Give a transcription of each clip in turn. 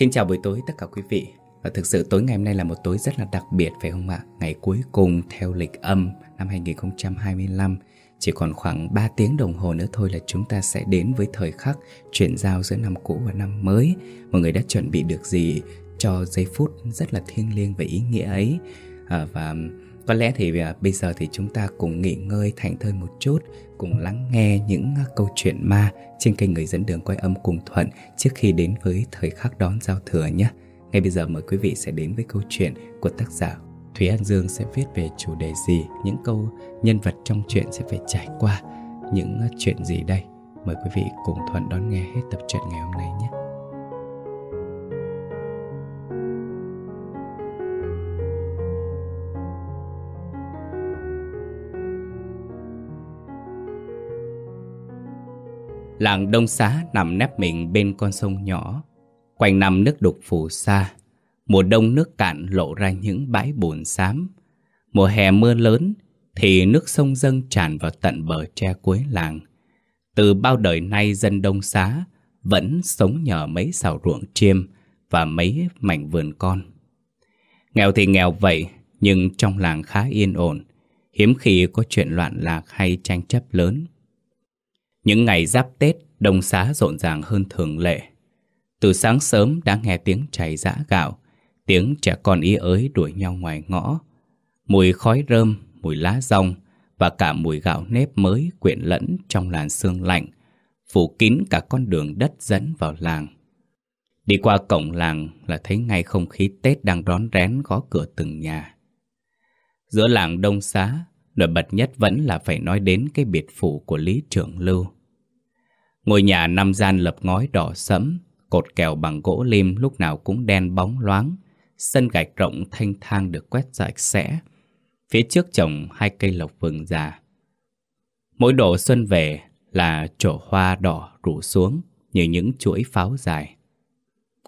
Xin chào buổi tối tất cả quý vị. Và thực sự tối ngày hôm nay là một tối rất là đặc biệt phải không ạ? Ngày cuối cùng theo lịch âm năm 2025 Chỉ còn khoảng 3 tiếng đồng hồ nữa thôi là chúng ta sẽ đến với thời khắc chuyển giao giữa năm cũ và năm mới. Mọi người đã chuẩn bị được gì cho giây phút rất là thiêng liêng và ý nghĩa ấy? À, Và có lẽ thì à, bây giờ thì chúng ta cùng nghỉ ngơi thành thơi một chút, Cùng lắng nghe những à, câu chuyện ma trên kênh Người dẫn đường quay âm cùng Thuận Trước khi đến với thời khắc đón giao thừa nhé. Ngay bây giờ mời quý vị sẽ đến với câu chuyện của tác giả Thúy An Dương sẽ viết về chủ đề gì, Những câu nhân vật trong chuyện sẽ phải trải qua, những à, chuyện gì đây. Mời quý vị cùng Thuận đón nghe hết tập truyện ngày hôm nay nhé. Làng Đông Xá nằm nép mình bên con sông nhỏ. Quanh năm nước đục phù sa, Mùa đông nước cạn lộ ra những bãi bùn xám. Mùa hè mưa lớn Thì nước sông dâng tràn vào tận bờ tre cuối làng. Từ bao đời nay dân Đông Xá Vẫn sống nhờ mấy xào ruộng chiêm Và mấy mảnh vườn con. Nghèo thì nghèo vậy, Nhưng trong làng khá yên ổn. Hiếm khi có chuyện loạn lạc hay tranh chấp lớn những ngày giáp Tết, đông xá rộn ràng hơn thường lệ. Từ sáng sớm đã nghe tiếng chảy giã gạo, tiếng trẻ con ý ới đuổi nhau ngoài ngõ. Mùi khói rơm, mùi lá rong và cả mùi gạo nếp mới quyện lẫn trong làn sương lạnh, phủ kín cả con đường đất dẫn vào làng. Đi qua cổng làng là thấy ngay không khí Tết đang rón rén gõ cửa từng nhà. Giữa làng đông xá, nổi bật nhất vẫn là phải nói đến cái biệt phủ của Lý Trường Lưu. Ngôi nhà năm gian lập ngói đỏ sẫm, cột kèo bằng gỗ lim lúc nào cũng đen bóng loáng, sân gạch rộng thanh thang được quét sạch sẽ. Phía trước trồng hai cây lộc vừng già. Mỗi độ xuân về là trổ hoa đỏ rủ xuống như những chuỗi pháo dài.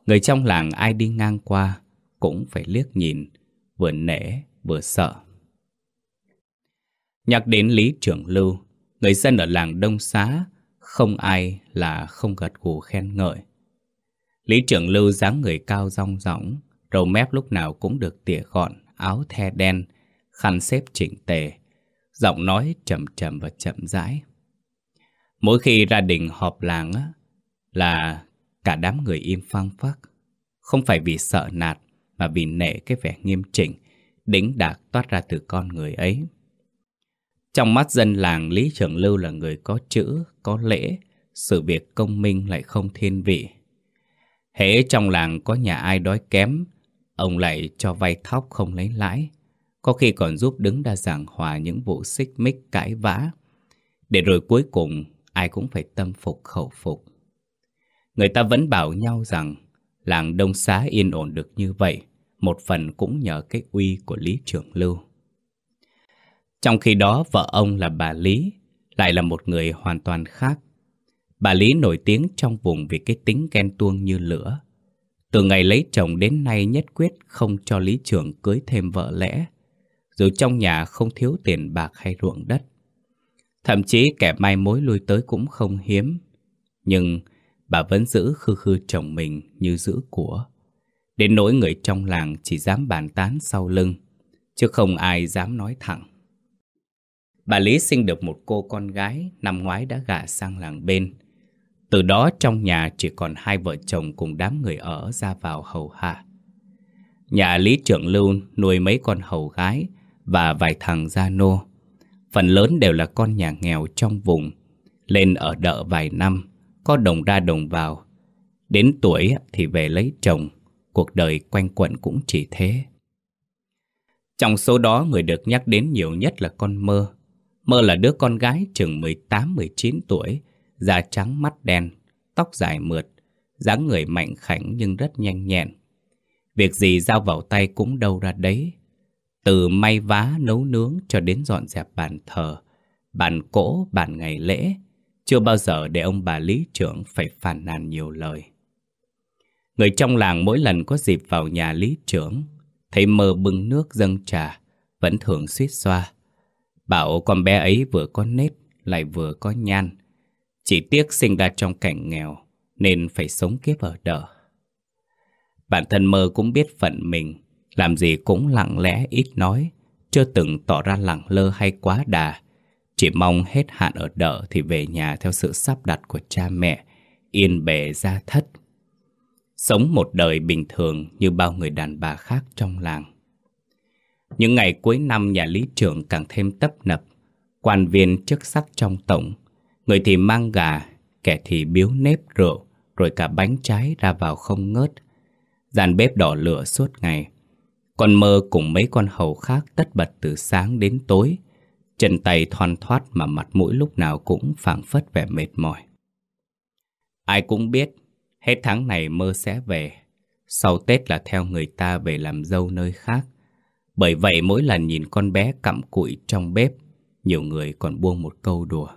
Người trong làng ai đi ngang qua cũng phải liếc nhìn, vừa nể vừa sợ. Nhắc đến Lý Trưởng Lưu, người dân ở làng Đông Xá không ai là không gật gù khen ngợi. Lý Trưởng Lưu dáng người cao rong rõng, râu mép lúc nào cũng được tỉa gọn, áo the đen, khăn xếp chỉnh tề, giọng nói chậm chậm và chậm rãi. Mỗi khi ra đình họp làng á, là cả đám người im phăng phắc, không phải vì sợ nạt mà vì nể cái vẻ nghiêm chỉnh, đĩnh đạc toát ra từ con người ấy. Trong mắt dân làng, Lý Trường Lưu là người có chữ, có lễ, sự việc công minh lại không thiên vị. Hễ trong làng có nhà ai đói kém, ông lại cho vay thóc không lấy lãi, có khi còn giúp đứng ra giảng hòa những vụ xích mích cãi vã, để rồi cuối cùng ai cũng phải tâm phục khẩu phục. Người ta vẫn bảo nhau rằng làng Đông Xá yên ổn được như vậy, một phần cũng nhờ cái uy của Lý Trường Lưu. Trong khi đó vợ ông là bà Lý lại là một người hoàn toàn khác. Bà Lý nổi tiếng trong vùng vì cái tính ghen tuông như lửa. Từ ngày lấy chồng đến nay nhất quyết không cho Lý Trường cưới thêm vợ lẽ. Dù trong nhà không thiếu tiền bạc hay ruộng đất. Thậm chí kẻ mai mối lui tới cũng không hiếm. Nhưng bà vẫn giữ khư khư chồng mình như giữ của. Đến nỗi người trong làng chỉ dám bàn tán sau lưng, chứ không ai dám nói thẳng. Bà Lý sinh được một cô con gái năm ngoái đã gả sang làng bên. Từ đó trong nhà chỉ còn hai vợ chồng cùng đám người ở ra vào hầu hạ. Nhà Lý Trưởng Lưu nuôi mấy con hầu gái và vài thằng gia nô. Phần lớn đều là con nhà nghèo trong vùng. Lên ở đợ vài năm, có đồng ra đồng vào. Đến tuổi thì về lấy chồng, cuộc đời quanh quẩn cũng chỉ thế. Trong số đó người được nhắc đến nhiều nhất là con mơ. Mơ là đứa con gái chừng 18-19 tuổi, da trắng mắt đen, tóc dài mượt, dáng người mạnh khảnh nhưng rất nhanh nhẹn. Việc gì giao vào tay cũng đâu ra đấy. Từ may vá nấu nướng cho đến dọn dẹp bàn thờ, bàn cỗ, bàn ngày lễ, chưa bao giờ để ông bà lý trưởng phải phản nàn nhiều lời. Người trong làng mỗi lần có dịp vào nhà lý trưởng, thấy mơ bưng nước dâng trà, vẫn thường suýt xoa. Bảo con bé ấy vừa có nết lại vừa có nhan. Chỉ tiếc sinh ra trong cảnh nghèo nên phải sống kiếp ở đợ. Bản thân mơ cũng biết phận mình, làm gì cũng lặng lẽ ít nói, chưa từng tỏ ra lẳng lơ hay quá đà. Chỉ mong hết hạn ở đợ thì về nhà theo sự sắp đặt của cha mẹ, yên bề gia thất. Sống một đời bình thường như bao người đàn bà khác trong làng. Những ngày cuối năm nhà lý trưởng càng thêm tấp nập, quan viên chức sắc trong tổng, người thì mang gà, kẻ thì biếu nếp rượu, rồi cả bánh trái ra vào không ngớt. Dàn bếp đỏ lửa suốt ngày. Con mơ cùng mấy con hầu khác tất bật từ sáng đến tối, chân tay thoăn thoát mà mặt mũi lúc nào cũng phảng phất vẻ mệt mỏi. Ai cũng biết, hết tháng này mơ sẽ về, sau Tết là theo người ta về làm dâu nơi khác. Bởi vậy mỗi lần nhìn con bé cặm cụi trong bếp, nhiều người còn buông một câu đùa.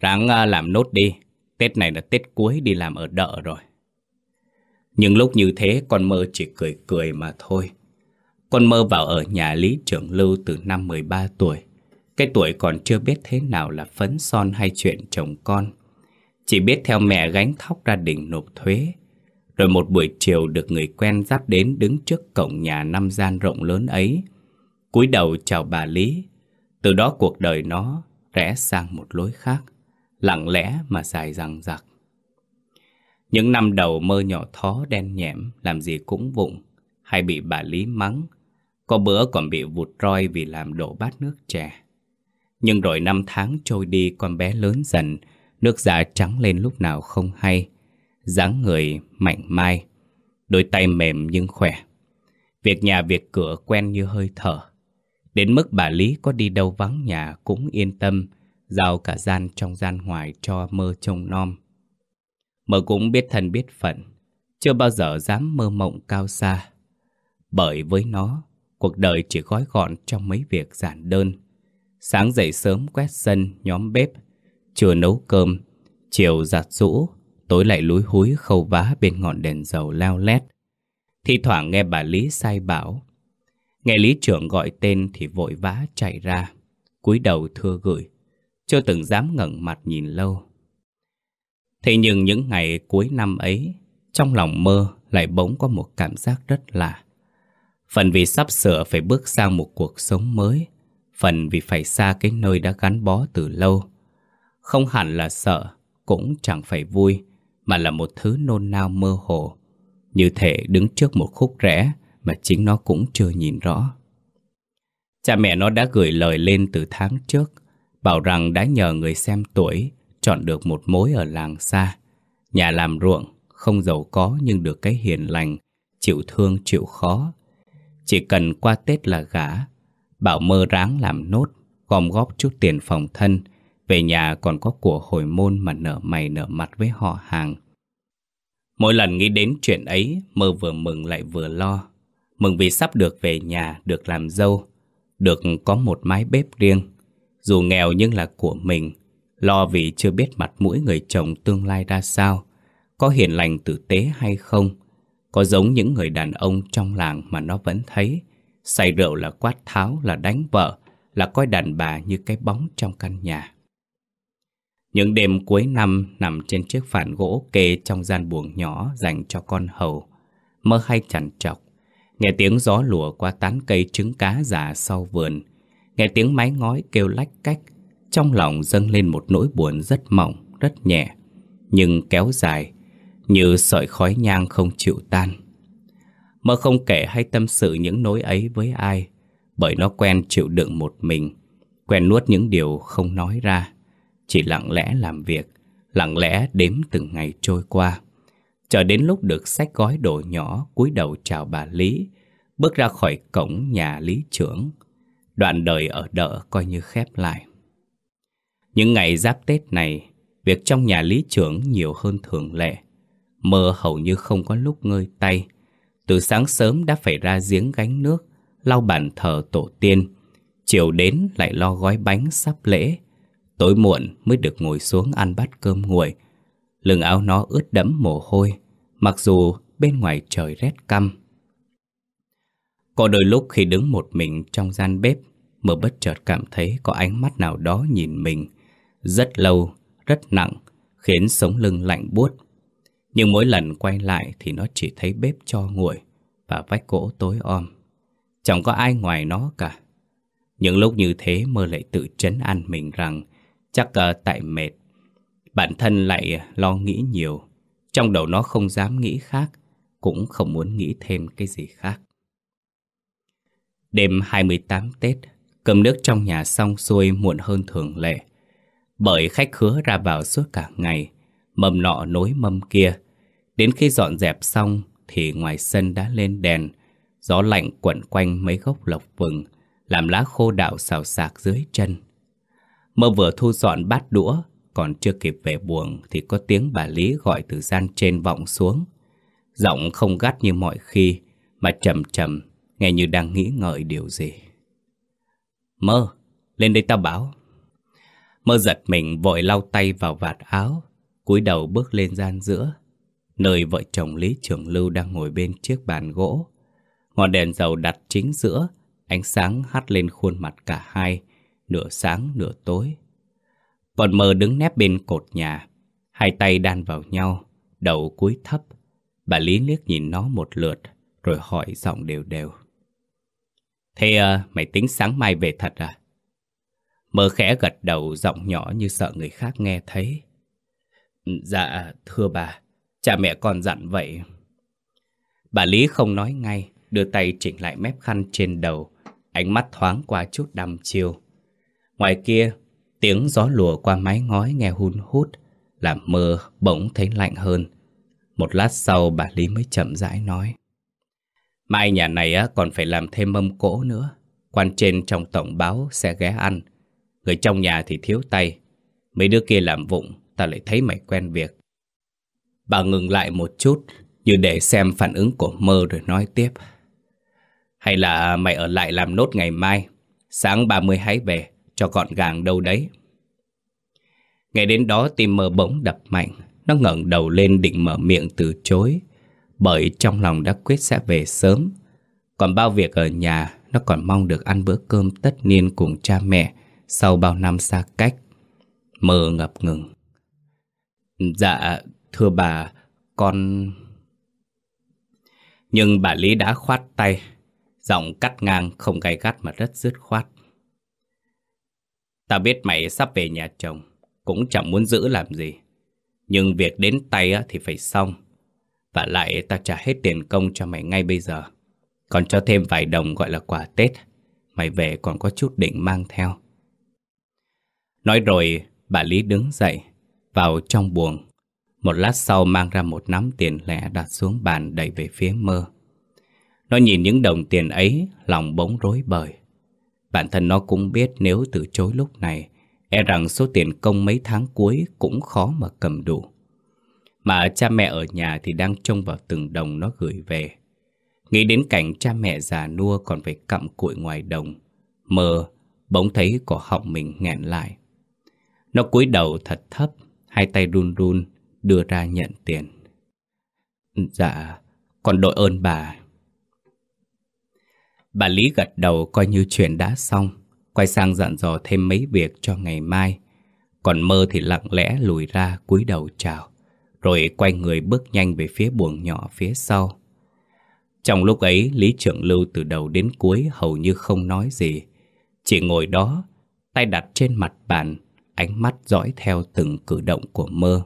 Ráng à, làm nốt đi, Tết này là Tết cuối đi làm ở đợ rồi. Nhưng lúc như thế con mơ chỉ cười cười mà thôi. Con mơ vào ở nhà Lý Trưởng Lưu từ năm 13 tuổi. Cái tuổi còn chưa biết thế nào là phấn son hay chuyện chồng con. Chỉ biết theo mẹ gánh thóc ra đỉnh nộp thuế. Rồi một buổi chiều được người quen dắt đến đứng trước cổng nhà năm gian rộng lớn ấy. cúi đầu chào bà Lý. Từ đó cuộc đời nó rẽ sang một lối khác. Lặng lẽ mà dài dằng dặc. Những năm đầu mơ nhỏ thó đen nhẹm, làm gì cũng vụng, hay bị bà Lý mắng. Có bữa còn bị vụt roi vì làm đổ bát nước chè. Nhưng rồi năm tháng trôi đi con bé lớn dần, nước da trắng lên lúc nào không hay dáng người mạnh mai, đôi tay mềm nhưng khỏe. Việc nhà việc cửa quen như hơi thở. Đến mức bà Lý có đi đâu vắng nhà cũng yên tâm, giao cả gian trong gian ngoài cho mơ trông nom. Mơ cũng biết thân biết phận, chưa bao giờ dám mơ mộng cao xa. Bởi với nó, cuộc đời chỉ gói gọn trong mấy việc giản đơn. Sáng dậy sớm quét sân, nhóm bếp, trưa nấu cơm, chiều giặt rũ, tối lại lúi húi khâu vá bên ngọn đèn dầu leo lét. Thì thoảng nghe bà Lý sai bảo. Nghe Lý trưởng gọi tên thì vội vã chạy ra, cúi đầu thưa gửi, chưa từng dám ngẩng mặt nhìn lâu. Thế nhưng những ngày cuối năm ấy, trong lòng mơ lại bỗng có một cảm giác rất lạ. Phần vì sắp sửa phải bước sang một cuộc sống mới, phần vì phải xa cái nơi đã gắn bó từ lâu. Không hẳn là sợ, cũng chẳng phải vui, mà là một thứ nôn nao mơ hồ. Như thể đứng trước một khúc rẽ mà chính nó cũng chưa nhìn rõ. Cha mẹ nó đã gửi lời lên từ tháng trước, bảo rằng đã nhờ người xem tuổi chọn được một mối ở làng xa. Nhà làm ruộng, không giàu có nhưng được cái hiền lành, chịu thương chịu khó. Chỉ cần qua Tết là gả, bảo mơ ráng làm nốt, gom góp chút tiền phòng thân, về nhà còn có của hồi môn mà nở mày nở mặt với họ hàng. Mỗi lần nghĩ đến chuyện ấy, mơ vừa mừng lại vừa lo. Mừng vì sắp được về nhà, được làm dâu, được có một mái bếp riêng. Dù nghèo nhưng là của mình, Lo vì chưa biết mặt mũi người chồng tương lai ra sao Có hiền lành tử tế hay không Có giống những người đàn ông trong làng mà nó vẫn thấy Say rượu là quát tháo, là đánh vợ Là coi đàn bà như cái bóng trong căn nhà những đêm cuối năm nằm trên chiếc phản gỗ kê trong gian buồng nhỏ dành cho con hầu. Mơ hay chằn chọc Nghe tiếng gió lùa qua tán cây trứng cá già sau vườn. Nghe tiếng mái ngói kêu lách cách trong lòng dâng lên một nỗi buồn rất mỏng, rất nhẹ Nhưng kéo dài Như sợi khói nhang không chịu tan. Mơ không kể hay tâm sự những nỗi ấy với ai Bởi nó quen chịu đựng một mình Quen nuốt những điều không nói ra. Chỉ lặng lẽ làm việc Lặng lẽ đếm từng ngày trôi qua Chờ đến lúc được sách gói đồ nhỏ cúi đầu chào bà Lý Bước ra khỏi cổng nhà Lý trưởng Đoạn đời ở đợ coi như khép lại những ngày giáp Tết này, việc trong nhà lý trưởng nhiều hơn thường lệ. Mơ hầu như không có lúc ngơi tay. Từ sáng sớm đã phải ra giếng gánh nước, lau bàn thờ tổ tiên. Chiều đến lại lo gói bánh sắp lễ. Tối muộn mới được ngồi xuống ăn bát cơm nguội. Lưng áo nó ướt đẫm mồ hôi, mặc dù bên ngoài trời rét căm. Có đôi lúc khi đứng một mình trong gian bếp, mơ bất chợt cảm thấy có ánh mắt nào đó nhìn mình rất lâu, rất nặng, khiến sống lưng lạnh buốt. Nhưng mỗi lần quay lại thì nó chỉ thấy bếp cho nguội và vách gỗ tối om. Chẳng có ai ngoài nó cả. Những lúc như thế mơ lại tự chấn an mình rằng chắc uh, tại mệt. Bản thân lại lo nghĩ nhiều. Trong đầu nó không dám nghĩ khác, cũng không muốn nghĩ thêm cái gì khác. Đêm 28 Tết, cơm nước trong nhà xong xuôi muộn hơn thường lệ. Bởi khách khứa ra vào suốt cả ngày, mầm nọ nối mâm kia. Đến khi dọn dẹp xong thì ngoài sân đã lên đèn, gió lạnh quẩn quanh mấy gốc lộc vừng, làm lá khô đạo xào xạc dưới chân. Mơ vừa thu dọn bát đũa, còn chưa kịp về buồng thì có tiếng bà Lý gọi từ gian trên vọng xuống. Giọng không gắt như mọi khi, mà trầm trầm, nghe như đang nghĩ ngợi điều gì. Mơ, lên đây tao báo. Mơ giật mình vội lau tay vào vạt áo, cúi đầu bước lên gian giữa, nơi vợ chồng Lý Trường Lưu đang ngồi bên chiếc bàn gỗ. Ngọn đèn dầu đặt chính giữa, ánh sáng hắt lên khuôn mặt cả hai, nửa sáng nửa tối. Còn mơ đứng nép bên cột nhà, hai tay đan vào nhau, đầu cúi thấp. Bà Lý liếc nhìn nó một lượt, rồi hỏi giọng đều đều. Thế à, mày tính sáng mai về thật à? Mơ khẽ gật đầu giọng nhỏ như sợ người khác nghe thấy. Dạ, thưa bà, cha mẹ con dặn vậy. Bà Lý không nói ngay, đưa tay chỉnh lại mép khăn trên đầu, ánh mắt thoáng qua chút đăm chiêu. Ngoài kia, tiếng gió lùa qua mái ngói nghe hun hút, làm mơ bỗng thấy lạnh hơn. Một lát sau bà Lý mới chậm rãi nói. Mai nhà này còn phải làm thêm mâm cỗ nữa. Quan trên trong tổng báo sẽ ghé ăn. Người trong nhà thì thiếu tay. Mấy đứa kia làm vụng, ta lại thấy mày quen việc. Bà ngừng lại một chút, như để xem phản ứng của mơ rồi nói tiếp. Hay là mày ở lại làm nốt ngày mai, sáng 30 hãy về, cho gọn gàng đâu đấy. Ngày đến đó tim mơ bỗng đập mạnh, nó ngẩng đầu lên định mở miệng từ chối, bởi trong lòng đã quyết sẽ về sớm. Còn bao việc ở nhà, nó còn mong được ăn bữa cơm tất niên cùng cha mẹ sau bao năm xa cách. Mơ ngập ngừng. Dạ, thưa bà, con... Nhưng bà Lý đã khoát tay, giọng cắt ngang không gay gắt mà rất dứt khoát. Ta biết mày sắp về nhà chồng, cũng chẳng muốn giữ làm gì. Nhưng việc đến tay thì phải xong. Và lại ta trả hết tiền công cho mày ngay bây giờ. Còn cho thêm vài đồng gọi là quà Tết. Mày về còn có chút định mang theo. Nói rồi, bà Lý đứng dậy, vào trong buồng. Một lát sau mang ra một nắm tiền lẻ đặt xuống bàn đẩy về phía mơ. Nó nhìn những đồng tiền ấy, lòng bỗng rối bời. Bản thân nó cũng biết nếu từ chối lúc này, e rằng số tiền công mấy tháng cuối cũng khó mà cầm đủ. Mà cha mẹ ở nhà thì đang trông vào từng đồng nó gửi về. Nghĩ đến cảnh cha mẹ già nua còn phải cặm cụi ngoài đồng. mờ bỗng thấy cổ họng mình nghẹn lại. Nó cúi đầu thật thấp, hai tay run run, đưa ra nhận tiền. Dạ, con đội ơn bà. Bà Lý gật đầu coi như chuyện đã xong, quay sang dặn dò thêm mấy việc cho ngày mai. Còn mơ thì lặng lẽ lùi ra cúi đầu chào rồi quay người bước nhanh về phía buồng nhỏ phía sau. Trong lúc ấy, Lý Trưởng Lưu từ đầu đến cuối hầu như không nói gì. Chỉ ngồi đó, tay đặt trên mặt bàn, ánh mắt dõi theo từng cử động của mơ.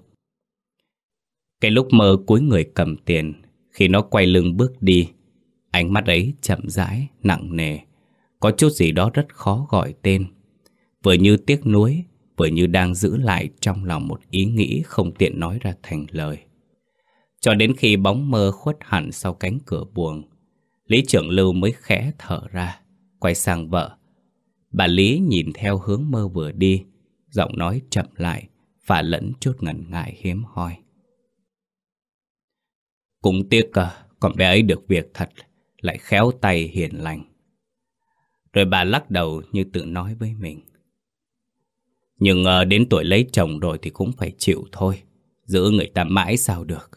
Cái lúc mơ cuối người cầm tiền, khi nó quay lưng bước đi, ánh mắt ấy chậm rãi, nặng nề, có chút gì đó rất khó gọi tên. Vừa như tiếc nuối, vừa như đang giữ lại trong lòng một ý nghĩ không tiện nói ra thành lời. Cho đến khi bóng mơ khuất hẳn sau cánh cửa buồng, Lý trưởng lưu mới khẽ thở ra, quay sang vợ. Bà Lý nhìn theo hướng mơ vừa đi, giọng nói chậm lại, và lẫn chút ngần ngại hiếm hoi. Cũng tiếc à, Còn bé ấy được việc thật, lại khéo tay hiền lành. Rồi bà lắc đầu như tự nói với mình. Nhưng ờ, đến tuổi lấy chồng rồi thì cũng phải chịu thôi. Giữ người ta mãi sao được.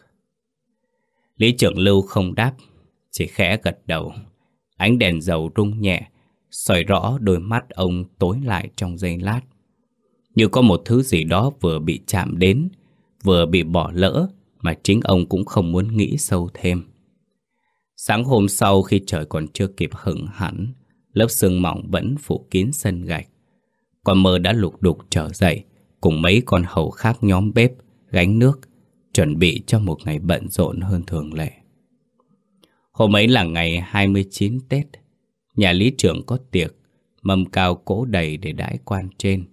Lý trưởng lưu không đáp, chỉ khẽ gật đầu. Ánh đèn dầu rung nhẹ, soi rõ đôi mắt ông tối lại trong giây lát. Như có một thứ gì đó vừa bị chạm đến, vừa bị bỏ lỡ mà chính ông cũng không muốn nghĩ sâu thêm. Sáng hôm sau khi trời còn chưa kịp hửng hẳn, lớp sương mỏng vẫn phủ kín sân gạch. Con mơ đã lục đục trở dậy, cùng mấy con hầu khác nhóm bếp, gánh nước, chuẩn bị cho một ngày bận rộn hơn thường lệ. Hôm ấy là ngày 29 Tết, nhà lý trưởng có tiệc, mâm cao cỗ đầy để đãi quan trên.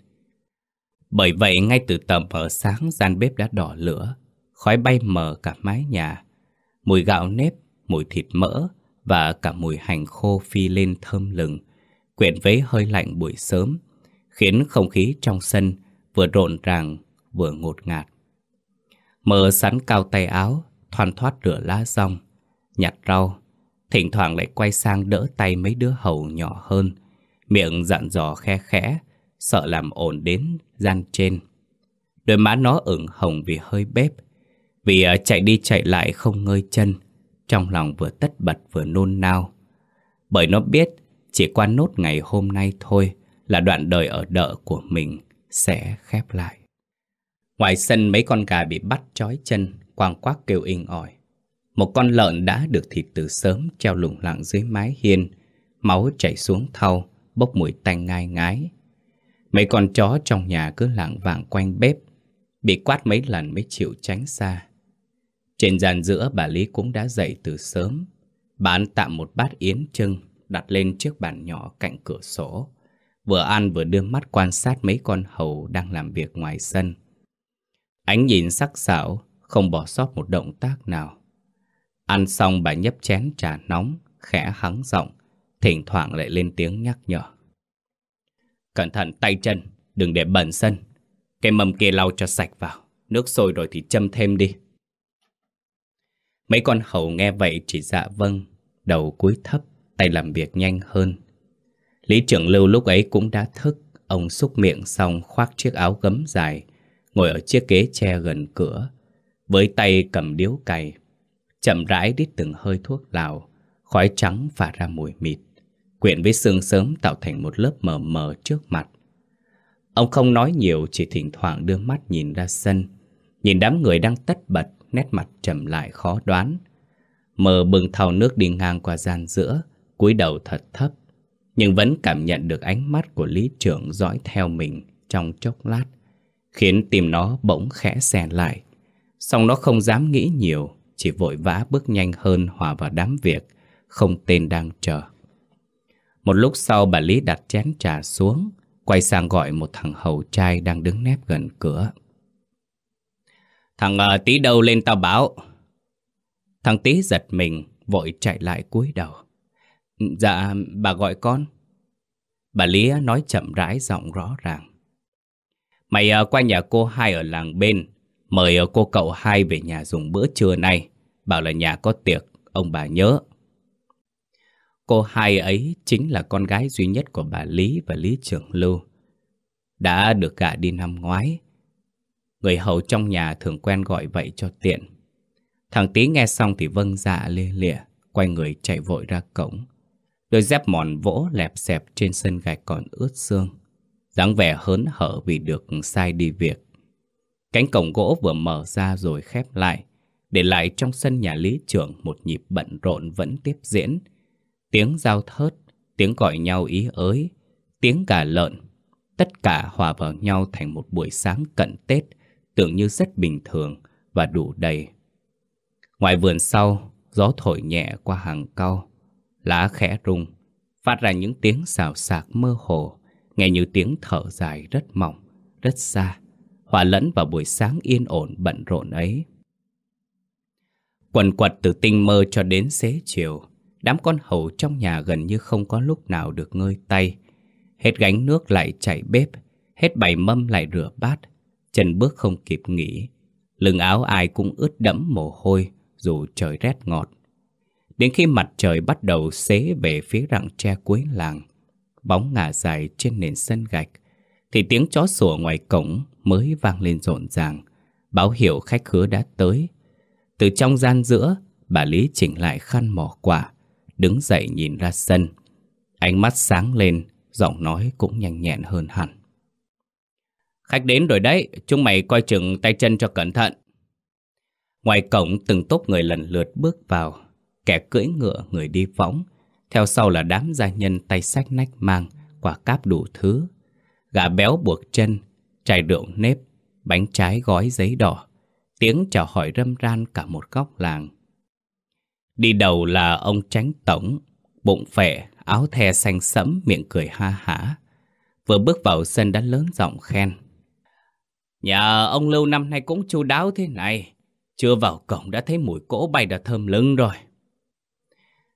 Bởi vậy ngay từ tầm ở sáng gian bếp đã đỏ lửa, khói bay mờ cả mái nhà. Mùi gạo nếp, mùi thịt mỡ và cả mùi hành khô phi lên thơm lừng, quyện với hơi lạnh buổi sớm, khiến không khí trong sân vừa rộn ràng vừa ngột ngạt. Mờ sắn cao tay áo, thoăn thoát rửa lá rong, nhặt rau, thỉnh thoảng lại quay sang đỡ tay mấy đứa hầu nhỏ hơn, miệng dặn dò khe khẽ, sợ làm ổn đến gian trên. Đôi má nó ửng hồng vì hơi bếp, vì à, chạy đi chạy lại không ngơi chân, trong lòng vừa tất bật vừa nôn nao. Bởi nó biết chỉ qua nốt ngày hôm nay thôi là đoạn đời ở đợ của mình sẽ khép lại. Ngoài sân mấy con gà bị bắt trói chân, quang quác kêu inh ỏi. Một con lợn đã được thịt từ sớm treo lủng lẳng dưới mái hiên, máu chảy xuống thau, bốc mùi tanh ngai ngái. Mấy con chó trong nhà cứ lảng vảng quanh bếp, bị quát mấy lần mới chịu tránh xa. Trên gian giữa bà Lý cũng đã dậy từ sớm, bà ăn tạm một bát yến trưng đặt lên chiếc bàn nhỏ cạnh cửa sổ. Vừa ăn vừa đưa mắt quan sát mấy con hầu đang làm việc ngoài sân. Ánh nhìn sắc sảo, không bỏ sót một động tác nào. Ăn xong bà nhấp chén trà nóng, khẽ hắng giọng, thỉnh thoảng lại lên tiếng nhắc nhở. Cẩn thận tay chân, đừng để bẩn sân. Cái mâm kia lau cho sạch vào, nước sôi rồi thì châm thêm đi. Mấy con hầu nghe vậy chỉ dạ vâng, đầu cúi thấp, tay làm việc nhanh hơn. Lý trưởng lưu lúc ấy cũng đã thức, ông xúc miệng xong khoác chiếc áo gấm dài, ngồi ở chiếc ghế tre gần cửa, với tay cầm điếu cày, chậm rãi đít từng hơi thuốc lào, khói trắng phả ra mùi mịt, quyện với sương sớm tạo thành một lớp mờ mờ trước mặt. Ông không nói nhiều, chỉ thỉnh thoảng đưa mắt nhìn ra sân, nhìn đám người đang tất bật, nét mặt trầm lại khó đoán. Mờ bừng thau nước đi ngang qua gian giữa, cúi đầu thật thấp, nhưng vẫn cảm nhận được ánh mắt của lý trưởng dõi theo mình trong chốc lát, khiến tim nó bỗng khẽ xèn lại. Xong nó không dám nghĩ nhiều, chỉ vội vã bước nhanh hơn hòa vào đám việc, không tên đang chờ. Một lúc sau bà Lý đặt chén trà xuống, quay sang gọi một thằng hầu trai đang đứng nép gần cửa. Thằng uh, tí đâu lên tao báo. Thằng tí giật mình, vội chạy lại cúi đầu. Dạ, bà gọi con. Bà Lý nói chậm rãi giọng rõ ràng. Mày uh, qua nhà cô hai ở làng bên, mời uh, cô cậu hai về nhà dùng bữa trưa nay. Bảo là nhà có tiệc, ông bà nhớ. Cô hai ấy chính là con gái duy nhất của bà Lý và Lý Trường Lưu. Đã được gả đi năm ngoái, Người hầu trong nhà thường quen gọi vậy cho tiện. Thằng tí nghe xong thì vâng dạ lê lịa, quay người chạy vội ra cổng. Đôi dép mòn vỗ lẹp xẹp trên sân gạch còn ướt xương. dáng vẻ hớn hở vì được sai đi việc. Cánh cổng gỗ vừa mở ra rồi khép lại, để lại trong sân nhà lý trưởng một nhịp bận rộn vẫn tiếp diễn. Tiếng giao thớt, tiếng gọi nhau ý ới, tiếng gà lợn, tất cả hòa vào nhau thành một buổi sáng cận Tết, tưởng như rất bình thường và đủ đầy. Ngoài vườn sau, gió thổi nhẹ qua hàng cau, lá khẽ rung, phát ra những tiếng xào xạc mơ hồ, nghe như tiếng thở dài rất mỏng, rất xa, hòa lẫn vào buổi sáng yên ổn bận rộn ấy. Quần quật từ tinh mơ cho đến xế chiều, đám con hầu trong nhà gần như không có lúc nào được ngơi tay. Hết gánh nước lại chạy bếp, hết bày mâm lại rửa bát, chân bước không kịp nghỉ. Lưng áo ai cũng ướt đẫm mồ hôi dù trời rét ngọt. Đến khi mặt trời bắt đầu xế về phía rặng tre cuối làng, bóng ngả dài trên nền sân gạch, thì tiếng chó sủa ngoài cổng mới vang lên rộn ràng, báo hiệu khách khứa đã tới. Từ trong gian giữa, bà Lý chỉnh lại khăn mỏ quả, đứng dậy nhìn ra sân. Ánh mắt sáng lên, giọng nói cũng nhanh nhẹn hơn hẳn. Khách đến rồi đấy, chúng mày coi chừng tay chân cho cẩn thận. Ngoài cổng từng tốp người lần lượt bước vào, kẻ cưỡi ngựa, người đi võng, theo sau là đám gia nhân tay sách nách mang, quả cáp đủ thứ. Gà béo buộc chân, chai rượu nếp, bánh trái gói giấy đỏ. Tiếng chào hỏi râm ran cả một góc làng. Đi đầu là ông tránh tổng, bụng phệ, áo the xanh sẫm, miệng cười ha hả. Vừa bước vào sân đã lớn giọng khen. Nhà ông Lưu năm nay cũng chu đáo thế này. Chưa vào cổng đã thấy mùi cỗ bay đã thơm lưng rồi.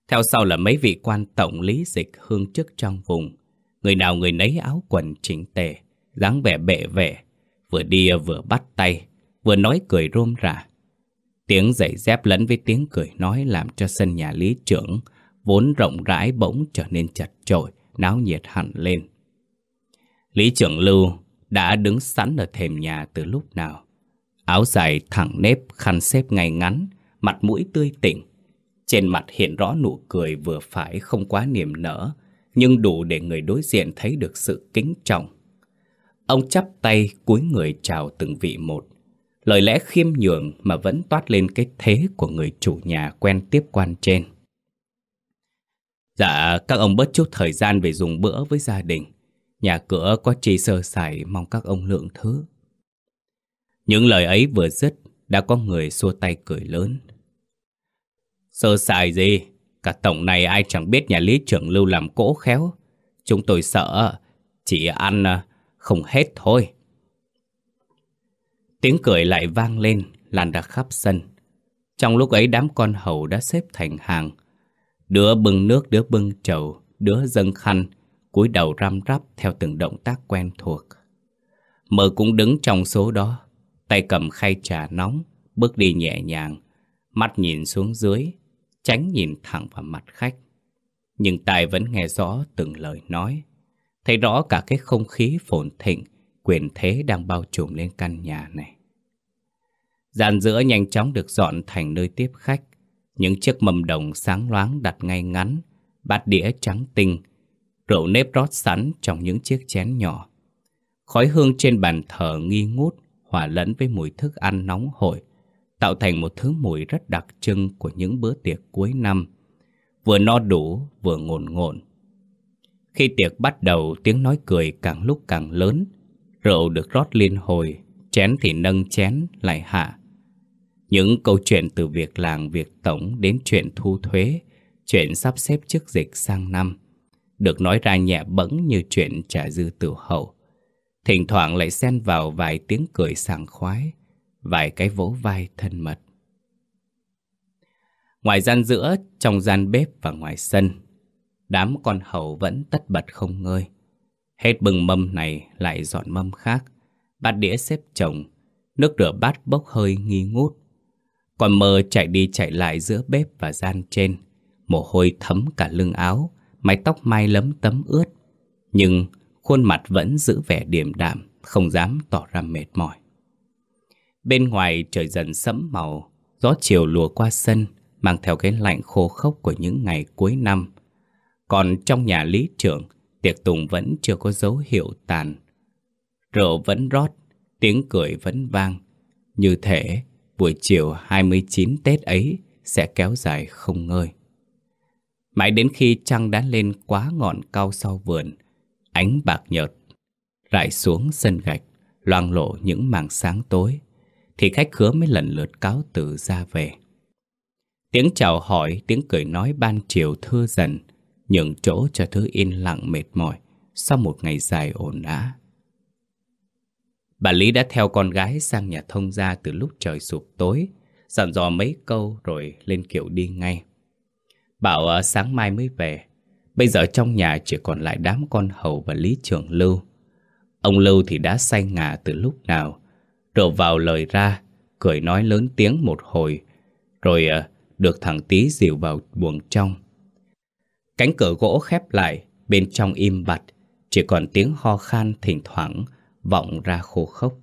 Theo sau là mấy vị quan tổng lý dịch hương chức trong vùng. Người nào người nấy áo quần chỉnh tề, dáng vẻ bệ vệ, vừa đi vừa bắt tay, vừa nói cười rôm rả. Tiếng giày dép lẫn với tiếng cười nói làm cho sân nhà lý trưởng vốn rộng rãi bỗng trở nên chật chội, náo nhiệt hẳn lên. Lý trưởng Lưu đã đứng sẵn ở thềm nhà từ lúc nào. Áo dài thẳng nếp, khăn xếp ngay ngắn, mặt mũi tươi tỉnh. Trên mặt hiện rõ nụ cười vừa phải không quá niềm nở, nhưng đủ để người đối diện thấy được sự kính trọng. Ông chắp tay cúi người chào từng vị một. Lời lẽ khiêm nhường mà vẫn toát lên cái thế của người chủ nhà quen tiếp quan trên. Dạ, các ông bớt chút thời gian về dùng bữa với gia đình. Nhà cửa có chi sơ sài mong các ông lượng thứ. Những lời ấy vừa dứt, đã có người xua tay cười lớn. Sơ sài gì? Cả tổng này ai chẳng biết nhà lý trưởng lưu làm cỗ khéo. Chúng tôi sợ chỉ ăn à, không hết thôi. Tiếng cười lại vang lên, lan ra khắp sân. Trong lúc ấy đám con hầu đã xếp thành hàng. Đứa bưng nước, đứa bưng chầu, đứa dâng khăn, cúi đầu răm rắp theo từng động tác quen thuộc. Mơ cũng đứng trong số đó, tay cầm khay trà nóng, bước đi nhẹ nhàng, mắt nhìn xuống dưới, tránh nhìn thẳng vào mặt khách. Nhưng tai vẫn nghe rõ từng lời nói, thấy rõ cả cái không khí phồn thịnh, quyền thế đang bao trùm lên căn nhà này. Gian giữa nhanh chóng được dọn thành nơi tiếp khách, những chiếc mâm đồng sáng loáng đặt ngay ngắn, bát đĩa trắng tinh, rượu nếp rót sẵn trong những chiếc chén nhỏ. Khói hương trên bàn thờ nghi ngút, hòa lẫn với mùi thức ăn nóng hổi, tạo thành một thứ mùi rất đặc trưng của những bữa tiệc cuối năm, vừa no đủ vừa ngồn ngộn. Khi tiệc bắt đầu, tiếng nói cười càng lúc càng lớn, rượu được rót liên hồi, chén thì nâng chén lại hạ. Những câu chuyện từ việc làng việc tổng đến chuyện thu thuế, chuyện sắp xếp chức dịch sang năm, được nói ra nhẹ bẫng như chuyện trả dư tử hậu. Thỉnh thoảng lại xen vào vài tiếng cười sảng khoái, vài cái vỗ vai thân mật. Ngoài gian giữa, trong gian bếp và ngoài sân, đám con hầu vẫn tất bật không ngơi. Hết bừng mâm này lại dọn mâm khác, bát đĩa xếp chồng, nước rửa bát bốc hơi nghi ngút. Còn mờ chạy đi chạy lại giữa bếp và gian trên, mồ hôi thấm cả lưng áo, mái tóc mai lấm tấm ướt. Nhưng khuôn mặt vẫn giữ vẻ điềm đạm, không dám tỏ ra mệt mỏi. Bên ngoài trời dần sẫm màu, gió chiều lùa qua sân, mang theo cái lạnh khô khốc của những ngày cuối năm. Còn trong nhà lý trưởng, tiệc tùng vẫn chưa có dấu hiệu tàn. Rượu vẫn rót, tiếng cười vẫn vang. Như thể buổi chiều 29 Tết ấy sẽ kéo dài không ngơi. Mãi đến khi trăng đã lên quá ngọn cao sau vườn, ánh bạc nhợt rải xuống sân gạch, loang lộ những mảng sáng tối, thì khách khứa mới lần lượt cáo từ ra về. Tiếng chào hỏi, tiếng cười nói ban chiều thưa dần, nhường chỗ cho thứ yên lặng mệt mỏi sau một ngày dài ổn ã. Bà Lý đã theo con gái sang nhà thông gia từ lúc trời sụp tối, dặn dò mấy câu rồi lên kiệu đi ngay. Bảo ờ, sáng mai mới về, bây giờ trong nhà chỉ còn lại đám con hầu và Lý Trường Lưu. Ông Lưu thì đã say ngà từ lúc nào, Đổ vào lời ra, cười nói lớn tiếng một hồi, rồi ờ, được thằng tý dìu vào buồng trong. Cánh cửa gỗ khép lại, bên trong im bặt, chỉ còn tiếng ho khan thỉnh thoảng vọng ra khô khốc.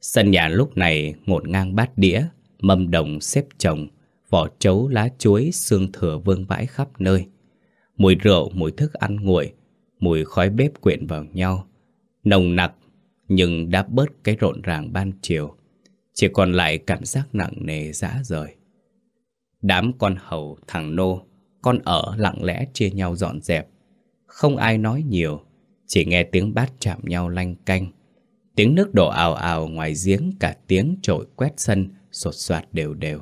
Sân nhà lúc này ngổn ngang bát đĩa, mâm đồng xếp chồng, vỏ trấu lá chuối xương thừa vương vãi khắp nơi. Mùi rượu, mùi thức ăn nguội, mùi khói bếp quyện vào nhau. Nồng nặc, nhưng đã bớt cái rộn ràng ban chiều. Chỉ còn lại cảm giác nặng nề dã rời Đám con hầu, thằng nô, con ở lặng lẽ chia nhau dọn dẹp Không ai nói nhiều Chỉ nghe tiếng bát chạm nhau lanh canh Tiếng nước đổ ào ào ngoài giếng Cả tiếng trội quét sân Sột soạt đều đều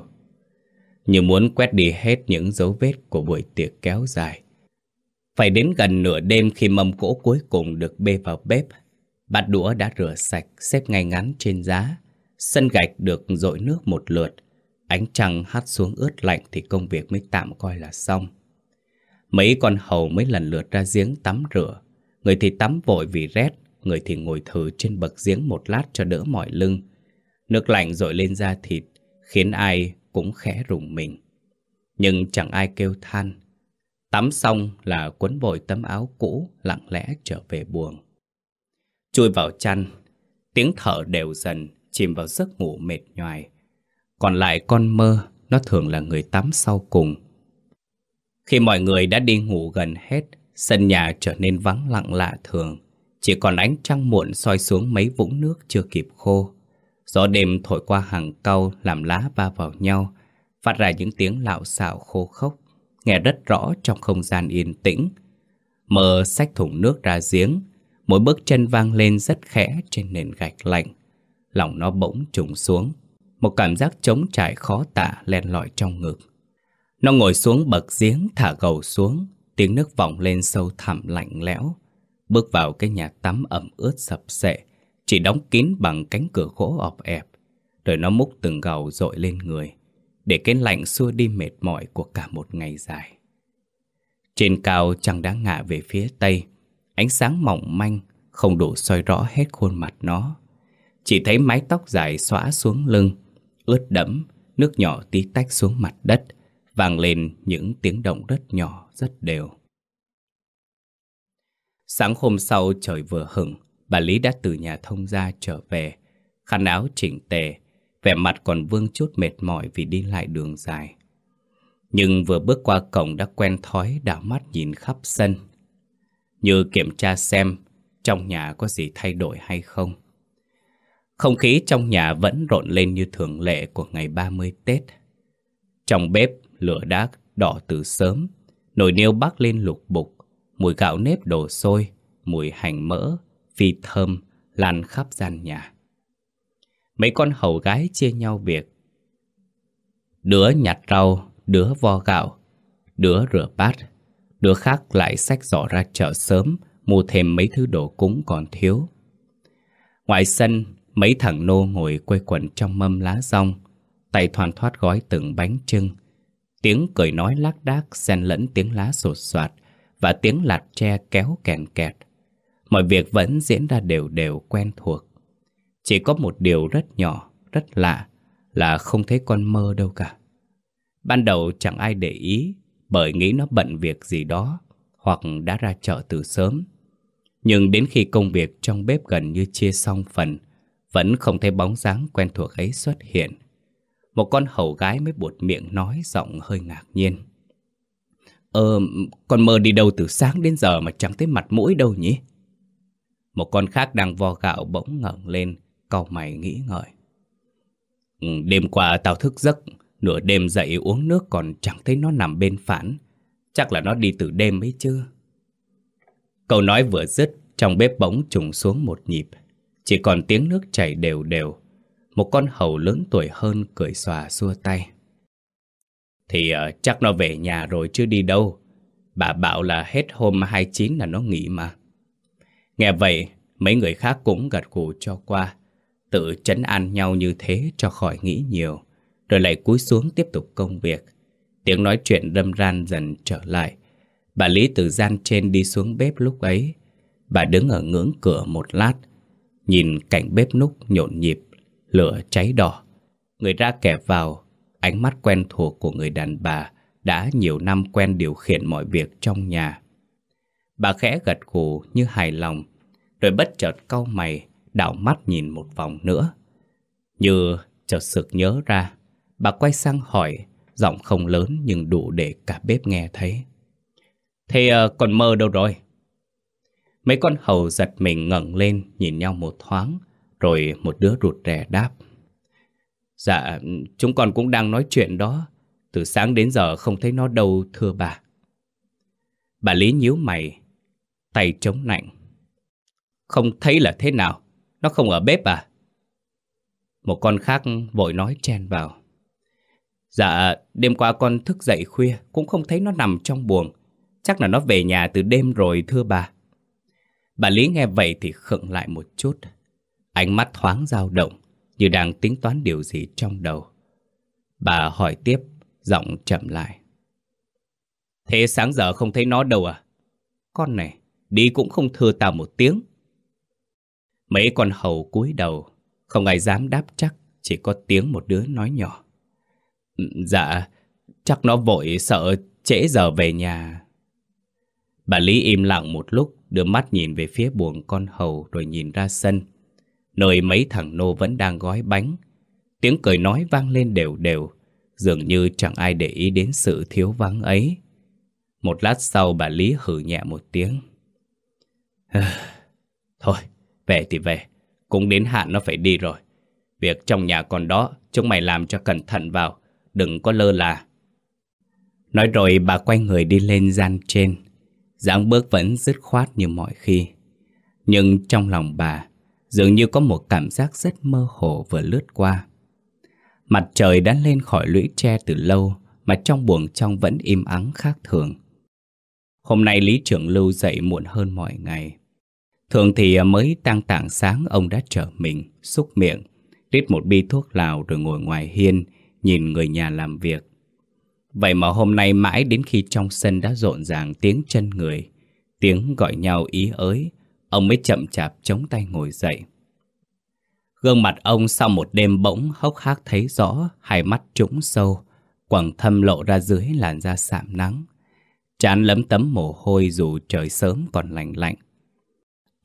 như muốn quét đi hết những dấu vết Của buổi tiệc kéo dài. Phải đến gần nửa đêm Khi mâm cỗ cuối cùng được bê vào bếp, Bát đũa đã rửa sạch, Xếp ngay ngắn trên giá. Sân gạch được dội nước một lượt, Ánh trăng hắt xuống ướt lạnh Thì công việc mới tạm coi là xong. Mấy con hầu mới lần lượt ra giếng tắm rửa. Người thì tắm vội vì rét, Người thì ngồi thử trên bậc giếng một lát cho đỡ mỏi lưng. Nước lạnh dội lên da thịt, Khiến ai cũng khẽ rùng mình. Nhưng chẳng ai kêu than. Tắm xong là quấn vội tấm áo cũ, Lặng lẽ trở về buồng. Chui vào chăn, Tiếng thở đều dần, Chìm vào giấc ngủ mệt nhoài. Còn lại con mơ, Nó thường là người tắm sau cùng. Khi mọi người đã đi ngủ gần hết, Sân nhà trở nên vắng lặng lạ thường. Chỉ còn ánh trăng muộn soi xuống mấy vũng nước chưa kịp khô. Gió đêm thổi qua hàng cau làm lá va vào nhau, Phát ra những tiếng lạo xạo khô khốc, Nghe rất rõ trong không gian yên tĩnh. Mở xách thùng nước ra giếng, Mỗi bước chân vang lên rất khẽ trên nền gạch lạnh. Lòng nó bỗng trùng xuống, Một cảm giác trống trải khó tả len lỏi trong ngực. Nó ngồi xuống bậc giếng, thả gầu xuống, Tiếng nước vọng lên sâu thẳm lạnh lẽo, Bước vào cái nhà tắm ẩm ướt sập sệ. Chỉ đóng kín bằng cánh cửa gỗ ọp ẹp. Rồi nó múc từng gầu dội lên người, Để cái lạnh xua đi mệt mỏi của cả một ngày dài. Trên cao trăng đã ngả về phía tây, Ánh sáng mỏng manh, Không đủ soi rõ hết khuôn mặt nó. Chỉ thấy mái tóc dài xõa xuống lưng, Ướt đẫm, Nước nhỏ tí tách xuống mặt đất, Vang lên những tiếng động rất nhỏ, Rất đều. Sáng hôm sau trời vừa hửng Bà Lý đã từ nhà thông gia trở về. Khăn áo chỉnh tề Vẻ mặt còn vương chút mệt mỏi Vì đi lại đường dài. Nhưng vừa bước qua cổng đã quen thói Đảo mắt nhìn khắp sân. Như kiểm tra xem Trong nhà có gì thay đổi hay không. Không khí trong nhà vẫn rộn lên như thường lệ Của ngày 30 Tết. Trong bếp lửa đã đỏ từ sớm Nồi niêu bắc lên lục bục Mùi gạo nếp đổ sôi Mùi hành mỡ, phi thơm Lan khắp gian nhà. Mấy con hầu gái chia nhau việc. Đứa nhặt rau, đứa vo gạo Đứa rửa bát Đứa khác lại xách giỏ ra chợ sớm Mua thêm mấy thứ đồ cúng còn thiếu. Ngoài sân Mấy thằng nô ngồi quây quần trong mâm lá rong Tay thoàn thoát gói từng bánh trưng. Tiếng cười nói lác đác xen lẫn tiếng lá sột soạt và tiếng lạt tre kéo kèn kẹt. Mọi việc vẫn diễn ra đều đều quen thuộc. Chỉ có một điều rất nhỏ, rất lạ là không thấy con mơ đâu cả. Ban đầu chẳng ai để ý bởi nghĩ nó bận việc gì đó hoặc đã ra chợ từ sớm. Nhưng đến khi công việc trong bếp gần như chia xong phần, vẫn không thấy bóng dáng quen thuộc ấy xuất hiện. Một con hầu gái mới buột miệng nói giọng hơi ngạc nhiên. Ờ, con mơ đi đâu từ sáng đến giờ mà chẳng thấy mặt mũi đâu nhỉ? Một con khác đang vo gạo bỗng ngẩng lên, cau mày nghĩ ngợi. Ừ, đêm qua tao thức giấc, nửa đêm dậy uống nước còn chẳng thấy nó nằm bên phản. Chắc là nó đi từ đêm ấy chứ. Câu nói vừa dứt, trong bếp bỗng trùng xuống một nhịp. Chỉ còn tiếng nước chảy đều đều. Một con hầu lớn tuổi hơn cười xòa xua tay. Thì uh, chắc nó về nhà rồi chứ đi đâu Bà bảo là hết hôm 29 là nó nghỉ mà Nghe vậy, Mấy người khác cũng gật gù cho qua, Tự chấn an nhau như thế cho khỏi nghĩ nhiều, Rồi lại cúi xuống tiếp tục công việc. Tiếng nói chuyện râm ran dần trở lại. Bà Lý từ gian trên đi xuống bếp lúc ấy. Bà đứng ở ngưỡng cửa một lát, Nhìn cảnh bếp núc nhộn nhịp, Lửa cháy đỏ. Người ra kẻ vào, Ánh mắt quen thuộc của người đàn bà đã nhiều năm quen điều khiển mọi việc trong nhà. Bà khẽ gật gù như hài lòng, rồi bất chợt cau mày, đảo mắt nhìn một vòng nữa. Như chợt sực nhớ ra, bà quay sang hỏi, giọng không lớn nhưng đủ để cả bếp nghe thấy. Thế uh, mơ đâu rồi? Mấy con hầu giật mình ngẩng lên nhìn nhau một thoáng, rồi một đứa rụt rè đáp. Dạ, chúng con cũng đang nói chuyện đó. Từ sáng đến giờ không thấy nó đâu thưa bà. Bà Lý nhíu mày, tay chống nạnh. Không thấy là thế nào? Nó không ở bếp à? Một con khác vội nói chen vào. Dạ, đêm qua con thức dậy khuya, cũng không thấy nó nằm trong buồng. Chắc là nó về nhà từ đêm rồi thưa bà. Bà Lý nghe vậy thì khựng lại một chút. Ánh mắt thoáng dao động, như đang tính toán điều gì trong đầu. Bà hỏi tiếp, giọng chậm lại. Thế sáng giờ không thấy nó đâu à? Con này, đi cũng không thưa ta một tiếng. Mấy con hầu cúi đầu, không ai dám đáp chắc, chỉ có tiếng một đứa nói nhỏ. Ừ, dạ, chắc nó vội sợ trễ giờ về nhà. Bà Lý im lặng một lúc, đưa mắt nhìn về phía buồng con hầu rồi nhìn ra sân. Nơi mấy thằng nô vẫn đang gói bánh. Tiếng cười nói vang lên đều đều, dường như chẳng ai để ý đến sự thiếu vắng ấy. Một lát sau bà Lý hử nhẹ một tiếng. Ờ, thôi, về thì về, cũng đến hạn nó phải đi rồi. Việc trong nhà còn đó, chúng mày làm cho cẩn thận vào, đừng có lơ là. Nói rồi bà quay người đi lên gian trên, dáng bước vẫn dứt khoát như mọi khi. Nhưng trong lòng bà, dường như có một cảm giác rất mơ hồ vừa lướt qua. Mặt trời đã lên khỏi lũy tre từ lâu, mà trong buồng trong vẫn im ắng khác thường. Hôm nay Lý Trưởng Lưu dậy muộn hơn mọi ngày. Thường thì mới tăng tảng sáng ông đã trở mình, xúc miệng, rít một bi thuốc lào rồi ngồi ngoài hiên, nhìn người nhà làm việc. Vậy mà hôm nay mãi đến khi trong sân đã rộn ràng tiếng chân người, tiếng gọi nhau ý ới, ông mới chậm chạp chống tay ngồi dậy. Gương mặt ông sau một đêm bỗng hốc hác thấy rõ, hai mắt trũng sâu, quầng thâm lộ ra dưới làn da sạm nắng. Chán lấm tấm mồ hôi dù trời sớm còn lạnh lạnh.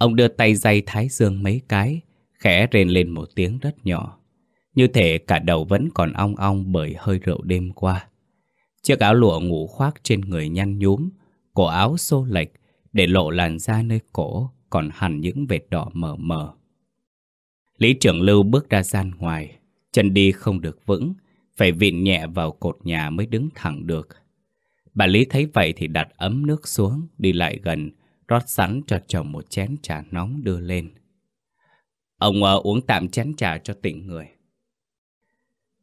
Ông đưa tay dây thái dương mấy cái, khẽ rên lên một tiếng rất nhỏ. Như thể cả đầu vẫn còn ong ong bởi hơi rượu đêm qua. Chiếc áo lụa ngủ khoác trên người nhăn nhúm, cổ áo xô lệch để lộ làn da nơi cổ còn hẳn những vệt đỏ mờ mờ. Lý trưởng lưu bước ra gian ngoài, chân đi không được vững, phải vịn nhẹ vào cột nhà mới đứng thẳng được. Bà Lý thấy vậy thì đặt ấm nước xuống, đi lại gần, rót sẵn cho chồng một chén trà nóng đưa lên. Ông uh, uống tạm chén trà cho tỉnh người.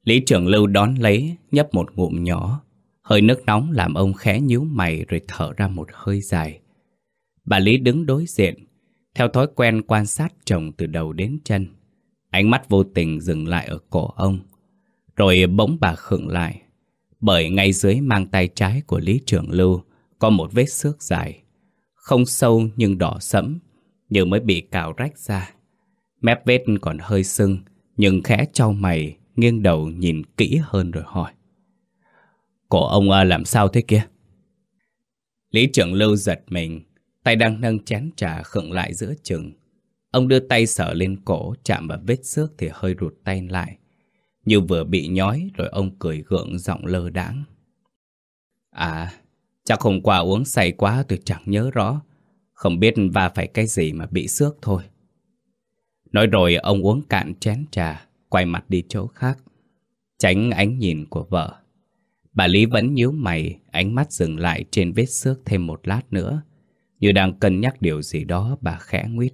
Lý trưởng lưu đón lấy, nhấp một ngụm nhỏ. Hơi nước nóng làm ông khẽ nhíu mày rồi thở ra một hơi dài. Bà Lý đứng đối diện, theo thói quen quan sát chồng từ đầu đến chân. Ánh mắt vô tình dừng lại ở cổ ông. Rồi bỗng bà khựng lại, bởi ngay dưới mang tay trái của Lý Trường Lưu có một vết xước dài. Không sâu nhưng đỏ sẫm, như mới bị cào rách ra. Mép vết còn hơi sưng, nhưng khẽ trao mày, nghiêng đầu nhìn kỹ hơn rồi hỏi. Cổ ông à, làm sao thế kia? Lý trưởng lưu giật mình, tay đang nâng chén trà khựng lại giữa chừng. Ông đưa tay sờ lên cổ, chạm vào vết xước thì hơi rụt tay lại. Như vừa bị nhói rồi ông cười gượng giọng lơ đãng. À, chắc hôm qua uống say quá tôi chẳng nhớ rõ. Không biết va phải cái gì mà bị xước thôi. Nói rồi ông uống cạn chén trà, quay mặt đi chỗ khác. Tránh ánh nhìn của vợ. Bà Lý vẫn nhíu mày, ánh mắt dừng lại trên vết xước thêm một lát nữa. Như đang cân nhắc điều gì đó bà khẽ nguyết.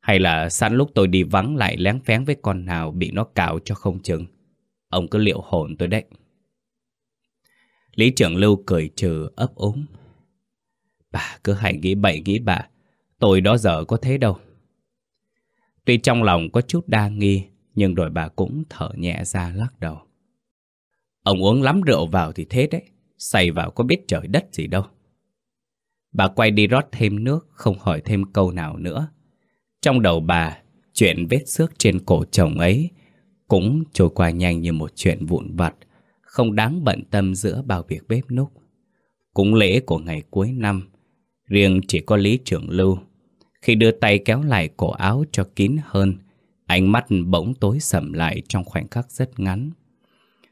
Hay là sẵn lúc tôi đi vắng lại lén phén với con nào bị nó cào cho không chừng. Ông cứ liệu hồn tôi đấy. Lý trưởng lưu cười trừ ấp úng. Bà cứ hay nghĩ bậy nghĩ bạ, tôi đó giờ có thế đâu. Tuy trong lòng có chút đa nghi, nhưng rồi bà cũng thở nhẹ ra lắc đầu. Ông uống lắm rượu vào thì thế đấy, say vào có biết trời đất gì đâu. Bà quay đi rót thêm nước, không hỏi thêm câu nào nữa. Trong đầu bà, chuyện vết xước trên cổ chồng ấy cũng trôi qua nhanh như một chuyện vụn vặt, không đáng bận tâm giữa bao việc bếp núc. Cúng lễ của ngày cuối năm, riêng chỉ có Lý Trưởng Lưu. Khi đưa tay kéo lại cổ áo cho kín hơn, ánh mắt bỗng tối sầm lại trong khoảnh khắc rất ngắn.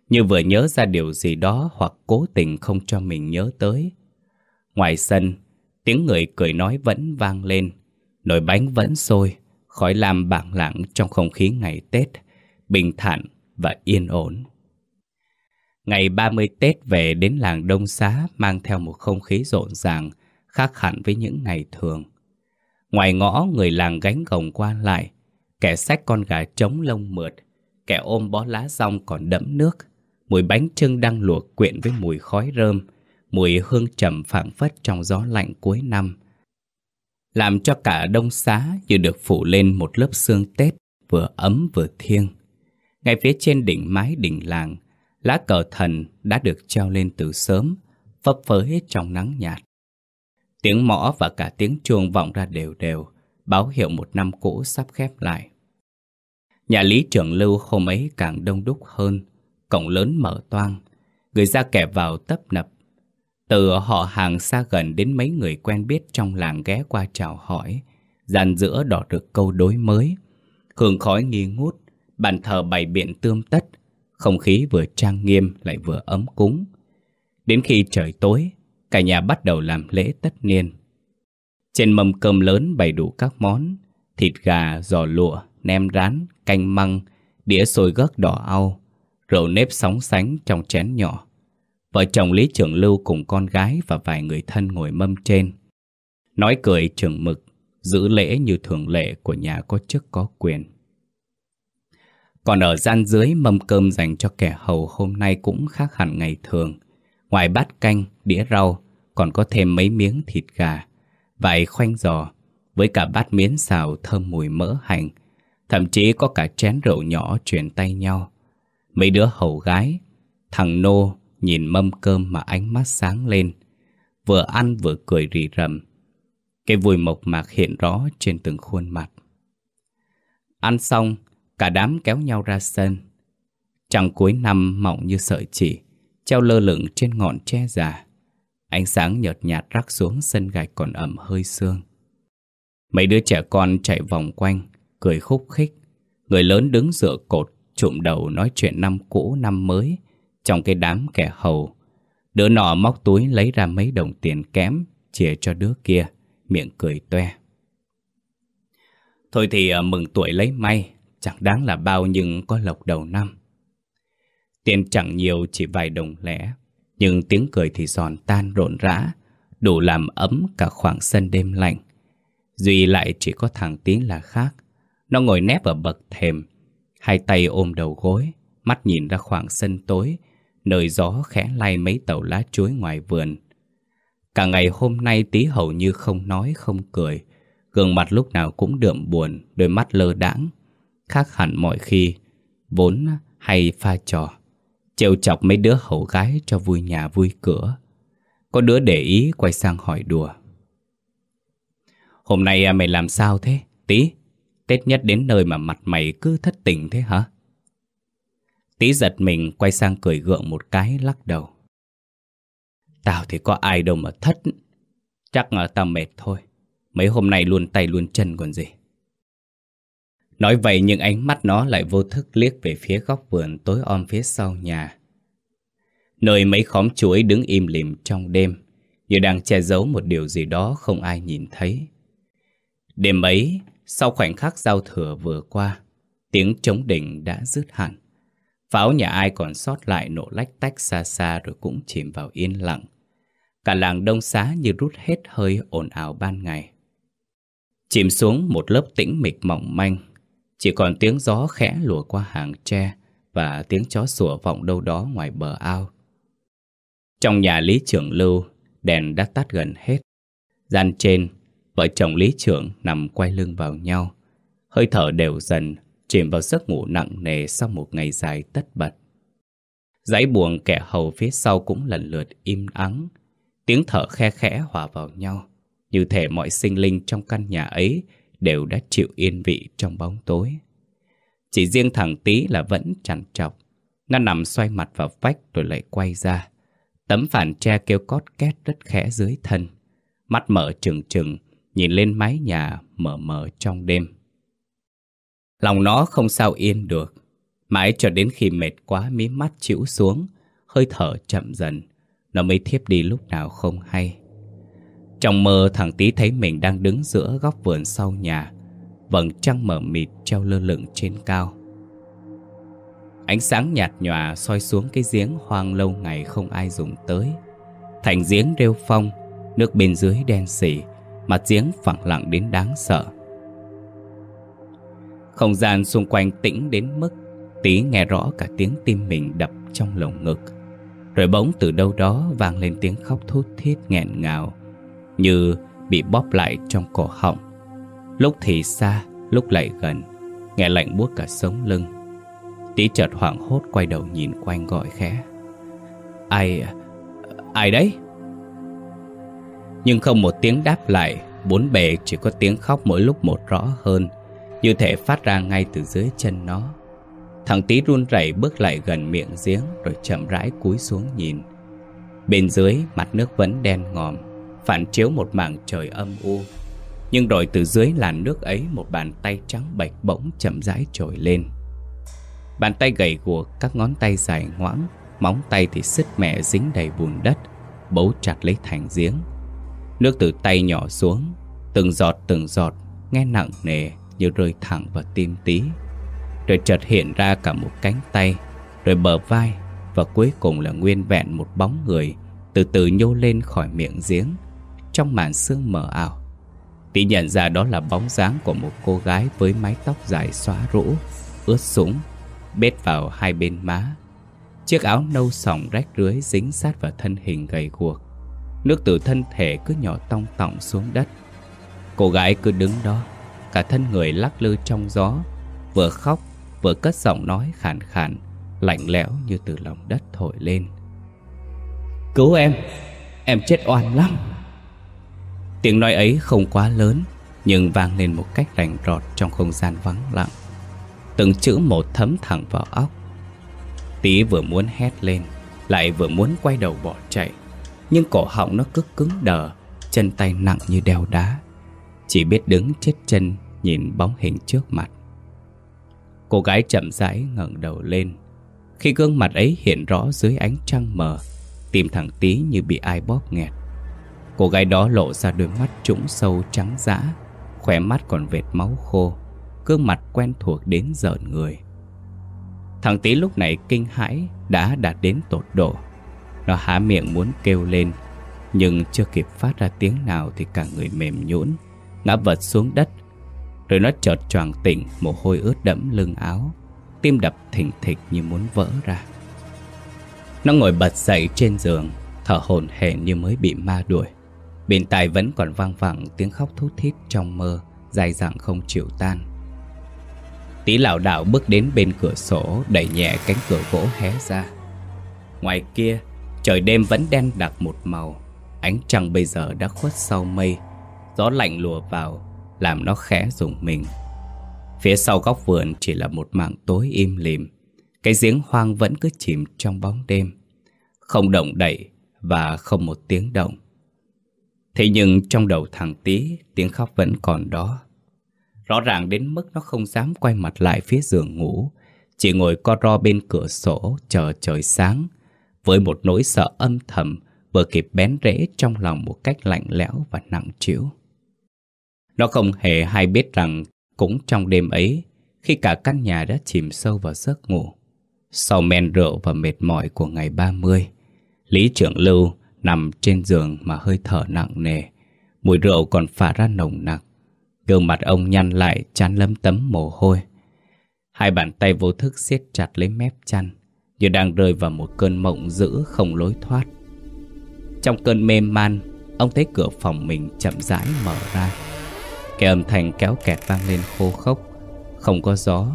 Như vừa nhớ ra điều gì đó hoặc cố tình không cho mình nhớ tới. Ngoài sân, tiếng người cười nói vẫn vang lên, nồi bánh vẫn sôi, khói lam bảng lặng trong không khí ngày Tết, bình thản và yên ổn. Ngày 30 Tết về đến làng Đông Xá mang theo một không khí rộn ràng, khác hẳn với những ngày thường. Ngoài ngõ người làng gánh gồng qua lại, kẻ xách con gà trống lông mượt, kẻ ôm bó lá rong còn đẫm nước, mùi bánh trưng đang luộc quyện với mùi khói rơm, mùi hương trầm phảng phất trong gió lạnh cuối năm. Làm cho cả đông xá như được phủ lên một lớp sương Tết vừa ấm vừa thiêng. Ngay phía trên đỉnh mái đỉnh làng, lá cờ thần đã được treo lên từ sớm, phấp phới trong nắng nhạt. Tiếng mõ và cả tiếng chuông vọng ra đều đều, báo hiệu một năm cũ sắp khép lại. Nhà lý trưởng lưu hôm ấy càng đông đúc hơn, cổng lớn mở toang, người ra kẻ vào tấp nập. Từ họ hàng xa gần đến mấy người quen biết trong làng ghé qua chào hỏi, dàn giữa đỏ được câu đối mới. Hương khói nghi ngút, bàn thờ bày biện tươm tất, không khí vừa trang nghiêm lại vừa ấm cúng. Đến khi trời tối, cả nhà bắt đầu làm lễ tất niên. Trên mâm cơm lớn bày đủ các món, thịt gà, giò lụa, nem rán, canh măng, đĩa xôi gấc đỏ au, rượu nếp sóng sánh trong chén nhỏ. Vợ chồng Lý Trường Lưu cùng con gái và vài người thân ngồi mâm trên. Nói cười trường mực, giữ lễ như thường lệ của nhà có chức có quyền. Còn ở gian dưới mâm cơm dành cho kẻ hầu hôm nay cũng khác hẳn ngày thường. Ngoài bát canh, đĩa rau, còn có thêm mấy miếng thịt gà, vài khoanh giò, với cả bát miến xào thơm mùi mỡ hành. Thậm chí có cả chén rượu nhỏ chuyển tay nhau. Mấy đứa hầu gái, thằng Nô nhìn mâm cơm mà ánh mắt sáng lên. Vừa ăn vừa cười rì rầm. Cái vui mộc mạc hiện rõ trên từng khuôn mặt. Ăn xong, cả đám kéo nhau ra sân. Trăng cuối năm mỏng như sợi chỉ, treo lơ lửng trên ngọn tre già. Ánh sáng nhợt nhạt rắc xuống sân gạch còn ẩm hơi sương. Mấy đứa trẻ con chạy vòng quanh, cười khúc khích. Người lớn đứng dựa cột, trụm đầu nói chuyện năm cũ năm mới trong cái đám kẻ hầu. Đứa nọ móc túi lấy ra mấy đồng tiền kém, chia cho đứa kia, miệng cười toe. Thôi thì ờ, mừng tuổi lấy may, chẳng đáng là bao nhưng có lộc đầu năm. Tiền chẳng nhiều chỉ vài đồng lẻ, nhưng tiếng cười thì giòn tan rộn rã, đủ làm ấm cả khoảng sân đêm lạnh. Duy lại chỉ có thằng Tín là khác. Nó ngồi nép ở bậc thềm, hai tay ôm đầu gối, mắt nhìn ra khoảng sân tối, nơi gió khẽ lay mấy tàu lá chuối ngoài vườn. Cả ngày hôm nay tí hầu như không nói không cười, gương mặt lúc nào cũng đượm buồn, đôi mắt lơ đãng, khác hẳn mọi khi, vốn hay pha trò, trêu chọc mấy đứa hầu gái cho vui nhà vui cửa. Có đứa để ý quay sang hỏi đùa. Hôm nay à, mày làm sao thế, tí? Tết nhất đến nơi mà mặt mày cứ thất tình thế hả? Tí giật mình quay sang cười gượng một cái lắc đầu. Tao thì có ai đâu mà thất. Chắc là tao mệt thôi. Mấy hôm nay luôn tay luôn chân còn gì. Nói vậy nhưng ánh mắt nó lại vô thức liếc về phía góc vườn tối om phía sau nhà. Nơi mấy khóm chuối đứng im lìm trong đêm, như đang che giấu một điều gì đó không ai nhìn thấy. Đêm ấy, sau khoảnh khắc giao thừa vừa qua, tiếng trống đỉnh đã dứt hẳn. Pháo nhà ai còn sót lại nổ lách tách xa xa rồi cũng chìm vào yên lặng. Cả làng đông xá như rút hết hơi ồn ào ban ngày. Chìm xuống một lớp tĩnh mịch mỏng manh, chỉ còn tiếng gió khẽ lùa qua hàng tre và tiếng chó sủa vọng đâu đó ngoài bờ ao. Trong nhà Lý Trưởng Lưu, đèn đã tắt gần hết. Gian trên, vợ chồng Lý Trưởng nằm quay lưng vào nhau. Hơi thở đều dần, chìm vào giấc ngủ nặng nề sau một ngày dài tất bật. Dãy buồng kẻ hầu phía sau cũng lần lượt im ắng, tiếng thở khe khẽ hòa vào nhau, như thể mọi sinh linh trong căn nhà ấy đều đã chịu yên vị trong bóng tối. Chỉ riêng thằng tí là vẫn chẳng chọc, nó nằm xoay mặt vào vách rồi lại quay ra. Tấm phản tre kêu cót két rất khẽ dưới thân, mắt mở trừng trừng, nhìn lên mái nhà mờ mờ trong đêm. Lòng nó không sao yên được Mãi cho đến khi mệt quá mí mắt chịu xuống Hơi thở chậm dần Nó mới thiếp đi lúc nào không hay trong mơ, thằng tí thấy mình đang đứng giữa góc vườn sau nhà. Vầng trăng mở mịt treo lơ lửng trên cao. Ánh sáng nhạt nhòa soi xuống cái giếng hoang lâu ngày không ai dùng tới. Thành giếng rêu phong, Nước bên dưới đen xỉ, Mặt giếng phẳng lặng đến đáng sợ. Không gian xung quanh tĩnh đến mức Tí nghe rõ cả tiếng tim mình đập trong lồng ngực. Rồi bỗng từ đâu đó vang lên tiếng khóc thút thít nghẹn ngào. Như bị bóp lại trong cổ họng. Lúc thì xa, lúc lại gần Nghe lạnh buốt cả sống lưng. Tí chợt hoảng hốt quay đầu nhìn quanh gọi khẽ. Ai... ai đấy? Nhưng không một tiếng đáp lại Bốn bề chỉ có tiếng khóc mỗi lúc một rõ hơn Như thể phát ra ngay từ dưới chân nó. Thằng tí run rẩy bước lại gần miệng giếng Rồi chậm rãi cúi xuống nhìn. Bên dưới mặt nước vẫn đen ngòm Phản chiếu một mảng trời âm u. Nhưng rồi từ dưới làn nước ấy, Một bàn tay trắng bạch bỗng chậm rãi trồi lên. Bàn tay gầy guộc Các ngón tay dài ngoãng, Móng tay thì sứt mẹ dính đầy bùn đất, Bấu chặt lấy thành giếng. Nước từ tay nhỏ xuống, Từng giọt từng giọt, Nghe nặng nề như rơi thẳng vào tim tí. Rồi chợt hiện ra cả một cánh tay, Rồi bờ vai Và cuối cùng là nguyên vẹn một bóng người Từ từ nhô lên khỏi miệng giếng. Trong màn sương mờ ảo. Tị nhận ra đó là bóng dáng của một cô gái Với mái tóc dài xóa rũ, Ướt sũng, Bết vào hai bên má. Chiếc áo nâu sòng rách rưới dính sát vào thân hình gầy guộc. Nước từ thân thể cứ nhỏ tong tọng xuống đất. Cô gái cứ đứng đó, Cả thân người lắc lư trong gió, Vừa khóc, vừa cất giọng nói khàn khàn, Lạnh lẽo như từ lòng đất thổi lên. Cứu em Em chết oan lắm. Tiếng nói ấy không quá lớn, Nhưng vang lên một cách rành rọt Trong không gian vắng lặng. Từng chữ một thấm thẳng vào óc. Tí vừa muốn hét lên, Lại vừa muốn quay đầu bỏ chạy. Nhưng cổ họng nó cứ cứng đờ, Chân tay nặng như đeo đá. Chỉ biết đứng chết chân, Nhìn bóng hình trước mặt. Cô gái chậm rãi ngẩng đầu lên. Khi gương mặt ấy hiện rõ dưới ánh trăng mờ Tim thằng tí như bị ai bóp nghẹt. Cô gái đó lộ ra đôi mắt trũng sâu, trắng dã Khỏe mắt còn vệt máu khô, Gương mặt quen thuộc đến giợn người. Thằng tí lúc này kinh hãi Đã đạt đến tột độ. Nó há miệng muốn kêu lên, Nhưng chưa kịp phát ra tiếng nào Thì cả người mềm nhũn, Ngã vật xuống đất. Rồi nó chợt choàng tỉnh, Mồ hôi ướt đẫm lưng áo, Tim đập thình thịch như muốn vỡ ra. Nó ngồi bật dậy trên giường, Thở hổn hển như mới bị ma đuổi. Bên tai vẫn còn vang vẳng tiếng khóc thút thít trong mơ, Dài dẳng không chịu tan. Tí lảo đảo bước đến bên cửa sổ, Đẩy nhẹ cánh cửa gỗ hé ra. Ngoài kia, Trời đêm vẫn đen đặc một màu. Ánh trăng bây giờ đã khuất sau mây. Gió lạnh lùa vào, Làm nó khẽ rùng mình. Phía sau góc vườn chỉ là một mảng tối im lìm. Cái giếng hoang vẫn cứ chìm trong bóng đêm. Không động đậy Và không một tiếng động. Thế nhưng trong đầu thằng tí Tiếng khóc vẫn còn đó Rõ ràng đến mức nó không dám quay mặt lại phía giường ngủ Chỉ ngồi co ro bên cửa sổ chờ trời sáng với một nỗi sợ âm thầm vừa kịp bén rễ trong lòng một cách lạnh lẽo và nặng trĩu. Nó không hề hay biết rằng cũng trong đêm ấy, khi cả căn nhà đã chìm sâu vào giấc ngủ, sau men rượu và mệt mỏi của ngày 30, Lý Trưởng Lưu nằm trên giường mà hơi thở nặng nề, mùi rượu còn phả ra nồng nặc. Gương mặt ông nhăn lại chán lấm tấm mồ hôi. Hai bàn tay vô thức siết chặt lấy mép chăn, như đang rơi vào một cơn mộng dữ không lối thoát. Trong cơn mê man, ông thấy cửa phòng mình chậm rãi mở ra. Cái âm thanh kéo kẹt vang lên khô khốc, không có gió,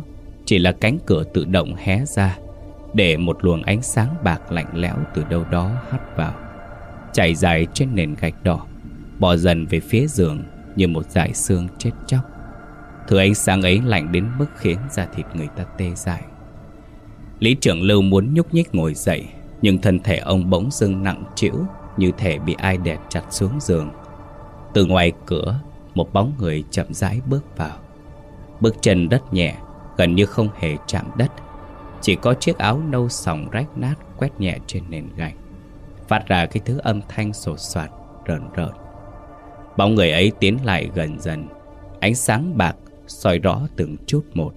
chỉ là cánh cửa tự động hé ra, để một luồng ánh sáng bạc lạnh lẽo từ đâu đó hắt vào, chảy dài trên nền gạch đỏ, bò dần về phía giường như một dải xương chết chóc. Thứ ánh sáng ấy lạnh đến mức khiến da thịt người ta tê dại. Lý trưởng lưu muốn nhúc nhích ngồi dậy Nhưng thân thể ông bỗng dưng nặng trĩu Như thể bị ai đè chặt xuống giường Từ ngoài cửa Một bóng người chậm rãi bước vào Bước chân đất nhẹ Gần như không hề chạm đất Chỉ có chiếc áo nâu sòng rách nát Quét nhẹ trên nền gạch Phát ra cái thứ âm thanh sột soạt, Rợn rợn. Bóng người ấy tiến lại gần dần, Ánh sáng bạc soi rõ từng chút một.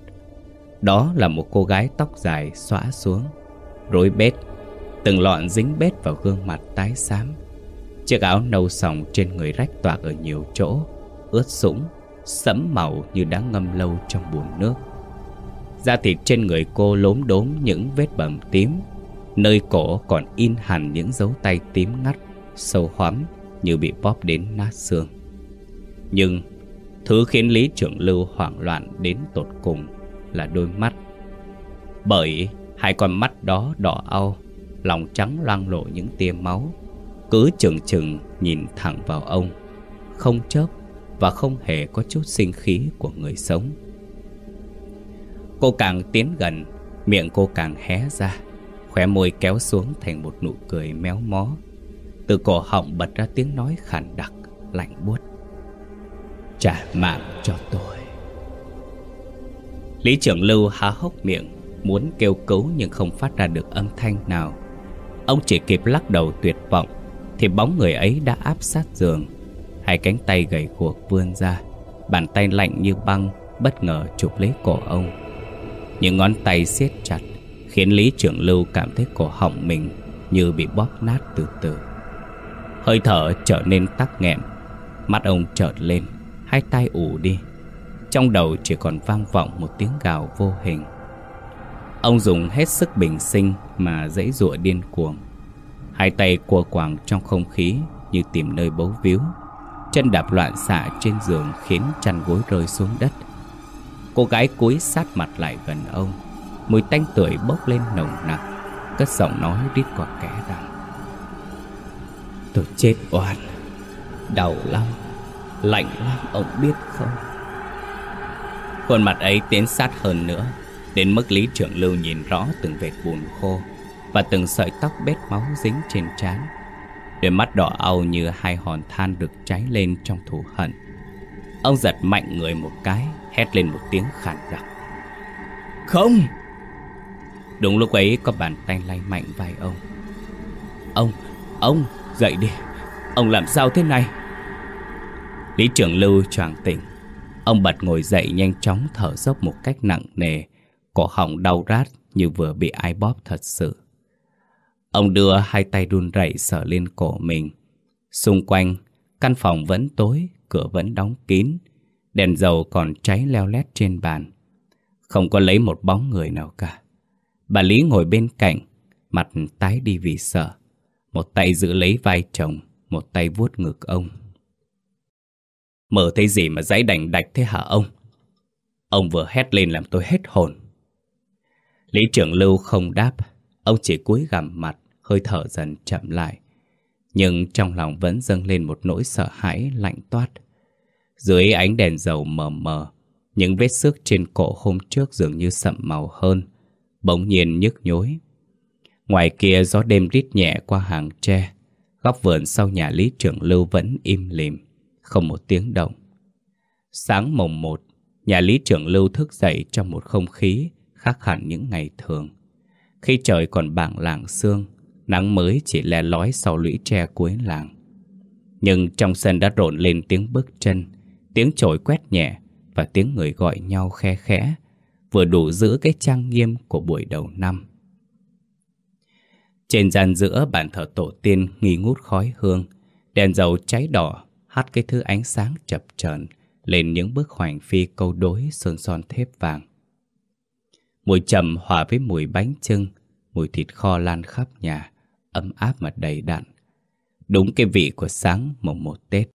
Đó là một cô gái tóc dài xõa xuống, Rối bết, Từng lọn dính bết vào gương mặt tái xám. Chiếc áo nâu sòng trên người rách toạc ở nhiều chỗ, Ướt sũng, Sẫm màu như đã ngâm lâu trong bùn nước. Da thịt trên người cô lốm đốm những vết bầm tím Nơi cổ còn in hẳn những dấu tay tím ngắt, Sâu hoắm như bị bóp đến nát xương. Nhưng Thứ khiến Lý Trưởng Lưu hoảng loạn đến tột cùng là đôi mắt. Bởi hai con mắt đó đỏ au, Lòng trắng loang lộ những tia máu, Cứ chừng chừng nhìn thẳng vào ông, Không chớp và không hề có chút sinh khí của người sống. Cô càng tiến gần, Miệng cô càng hé ra. Khóe môi kéo xuống thành một nụ cười méo mó. Từ cổ họng bật ra tiếng nói khàn đặc, Lạnh buốt. Trả mạng cho tôi. Lý trưởng lưu há hốc miệng, Muốn kêu cứu nhưng không phát ra được âm thanh nào. Ông chỉ kịp lắc đầu tuyệt vọng, Thì bóng người ấy đã áp sát giường. Hai cánh tay gầy guộc vươn ra, Bàn tay lạnh như băng, Bất ngờ chụp lấy cổ ông. Những ngón tay siết chặt Khiến Lý trưởng lưu cảm thấy cổ họng mình Như bị bóp nát từ từ. Hơi thở trở nên tắc nghẹn Mắt ông trợn lên, Hai tay ù đi. Trong đầu chỉ còn vang vọng một tiếng gào vô hình. Ông dùng hết sức bình sinh Mà dãy dụa điên cuồng. Hai tay cua quàng trong không khí Như tìm nơi bấu víu. Chân đạp loạn xạ trên giường Khiến chăn gối rơi xuống đất. Cô gái cúi sát mặt lại gần ông. Mùi tanh tưởi bốc lên nồng nặc. Cất giọng nói rít qua kẽ rằng Tôi chết oan. Đau lắm. Lạnh lắm, ông biết không? Khuôn mặt ấy tiến sát hơn nữa, Đến mức Lý Trưởng Lưu nhìn rõ từng vệt bùn khô Và từng sợi tóc bết máu dính trên trán. Đôi mắt đỏ au như hai hòn than được cháy lên trong thù hận. Ông giật mạnh người một cái, Hét lên một tiếng khản đặc. Không! Đúng lúc ấy có bàn tay lay mạnh vai ông. Ông, ông, dậy đi. Ông làm sao thế này? Lý trưởng lưu choàng tỉnh. Ông bật ngồi dậy nhanh chóng thở dốc một cách nặng nề. Cổ họng đau rát như vừa bị ai bóp thật sự. Ông đưa hai tay run rẩy sờ lên cổ mình. Xung quanh Căn phòng vẫn tối Cửa vẫn đóng kín. Đèn dầu còn cháy leo lét trên bàn. Không có lấy một bóng người nào cả. Bà Lý ngồi bên cạnh, Mặt tái đi vì sợ. Một tay giữ lấy vai chồng, Một tay vuốt ngực ông. Mở thấy gì mà giấy đành đạch thế hả ông? Ông vừa hét lên làm tôi hết hồn. Lý trưởng lưu không đáp, Ông chỉ cúi gằm mặt, Hơi thở dần chậm lại. Nhưng trong lòng vẫn dâng lên một nỗi sợ hãi lạnh toát. Dưới ánh đèn dầu mờ mờ, Những vết xước trên cổ hôm trước dường như sậm màu hơn. Bỗng nhiên nhức nhối. Ngoài kia gió đêm rít nhẹ qua hàng tre, Góc vườn sau nhà Lý trưởng lưu vẫn im lìm, Không một tiếng động. Sáng mồng một, Nhà Lý trưởng lưu thức dậy trong một không khí Khác hẳn những ngày thường. Khi trời còn bảng làng sương Nắng mới chỉ lè lói sau lũy tre cuối làng. Nhưng trong sân đã rộn lên tiếng bước chân, Tiếng chổi quét nhẹ Và tiếng người gọi nhau khe khẽ. Vừa đủ giữ cái trang nghiêm của buổi đầu năm Trên gian giữa, bàn thờ tổ tiên nghi ngút khói hương, Đèn dầu cháy đỏ hắt cái thứ ánh sáng chập chờn, Lên những bức hoành phi câu đối sơn son thép vàng Mùi trầm hòa với mùi bánh trưng Mùi thịt kho lan khắp nhà, ấm áp mà đầy đặn. Đúng cái vị của sáng mùng một Tết.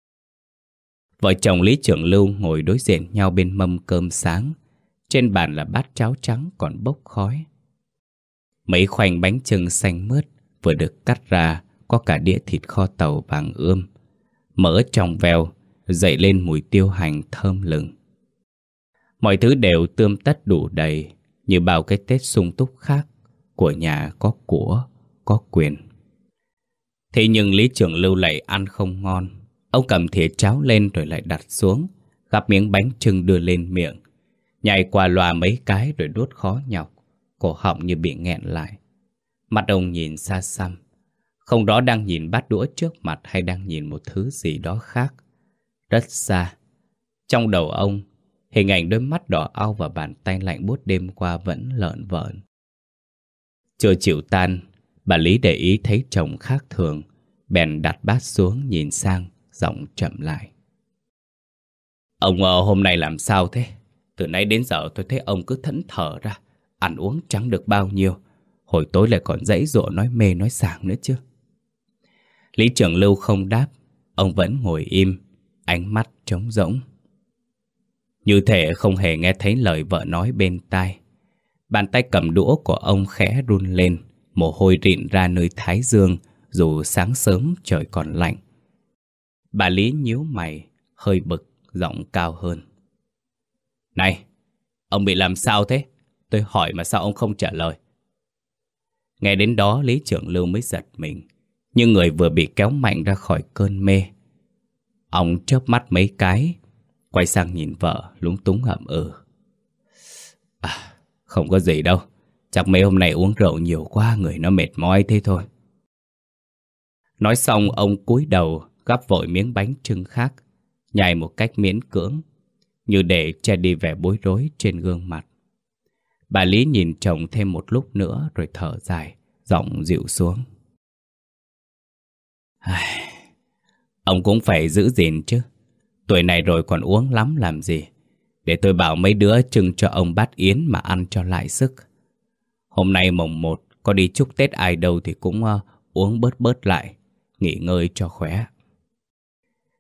Vợ chồng Lý Trưởng Lưu ngồi đối diện nhau bên mâm cơm sáng. Trên bàn là bát cháo trắng còn bốc khói. Mấy khoanh bánh trưng xanh mướt vừa được cắt ra có cả đĩa thịt kho tàu vàng ươm. Mỡ trong veo, dậy lên mùi tiêu hành thơm lừng. Mọi thứ đều tươm tất đủ đầy như bao cái Tết sung túc khác của nhà có của, có quyền. Thế nhưng Lý Trường Lưu lại ăn không ngon Ông cầm thìa cháo lên rồi lại đặt xuống Gặp miếng bánh trưng đưa lên miệng Nhảy qua loa mấy cái rồi đốt khó nhọc Cổ họng như bị nghẹn lại Mặt ông nhìn xa xăm Không rõ đang nhìn bát đũa trước mặt Hay đang nhìn một thứ gì đó khác Rất xa Trong đầu ông Hình ảnh đôi mắt đỏ ao và bàn tay lạnh buốt đêm qua vẫn lợn vợn. Chưa chịu tan, bà Lý để ý thấy chồng khác thường, bèn đặt bát xuống nhìn sang, giọng chậm lại. Ông ờ, hôm nay làm sao thế? Từ nãy đến giờ tôi thấy ông cứ thẫn thở ra, ăn uống chẳng được bao nhiêu. Hồi tối lại còn dãy dụa nói mê nói sảng nữa chứ. Lý trưởng Lưu không đáp, ông vẫn ngồi im, ánh mắt trống rỗng. Như thể không hề nghe thấy lời vợ nói bên tai. Bàn tay cầm đũa của ông khẽ run lên, mồ hôi rịn ra nơi thái dương, dù sáng sớm trời còn lạnh. Bà Lý nhíu mày, hơi bực, giọng cao hơn. Này, ông bị làm sao thế? Tôi hỏi mà sao ông không trả lời? Nghe đến đó Lý trưởng Lưu mới giật mình, như người vừa bị kéo mạnh ra khỏi cơn mê. Ông chớp mắt mấy cái, quay sang nhìn vợ, lúng túng ậm ừ. À, không có gì đâu, chắc mấy hôm nay uống rượu nhiều quá, người nó mệt mỏi thế thôi. Nói xong ông cúi đầu gắp vội miếng bánh trưng khác, nhai một cách miễn cưỡng, như để che đi vẻ bối rối trên gương mặt. Bà Lý nhìn chồng thêm một lúc nữa rồi thở dài, giọng dịu xuống. Ai... Ông cũng phải giữ gìn chứ. Tuổi này rồi còn uống lắm làm gì. Để tôi bảo mấy đứa trưng cho ông bát yến mà ăn cho lại sức. Hôm nay mồng một, có đi chúc Tết ai đâu thì cũng uh, uống bớt bớt lại, nghỉ ngơi cho khỏe.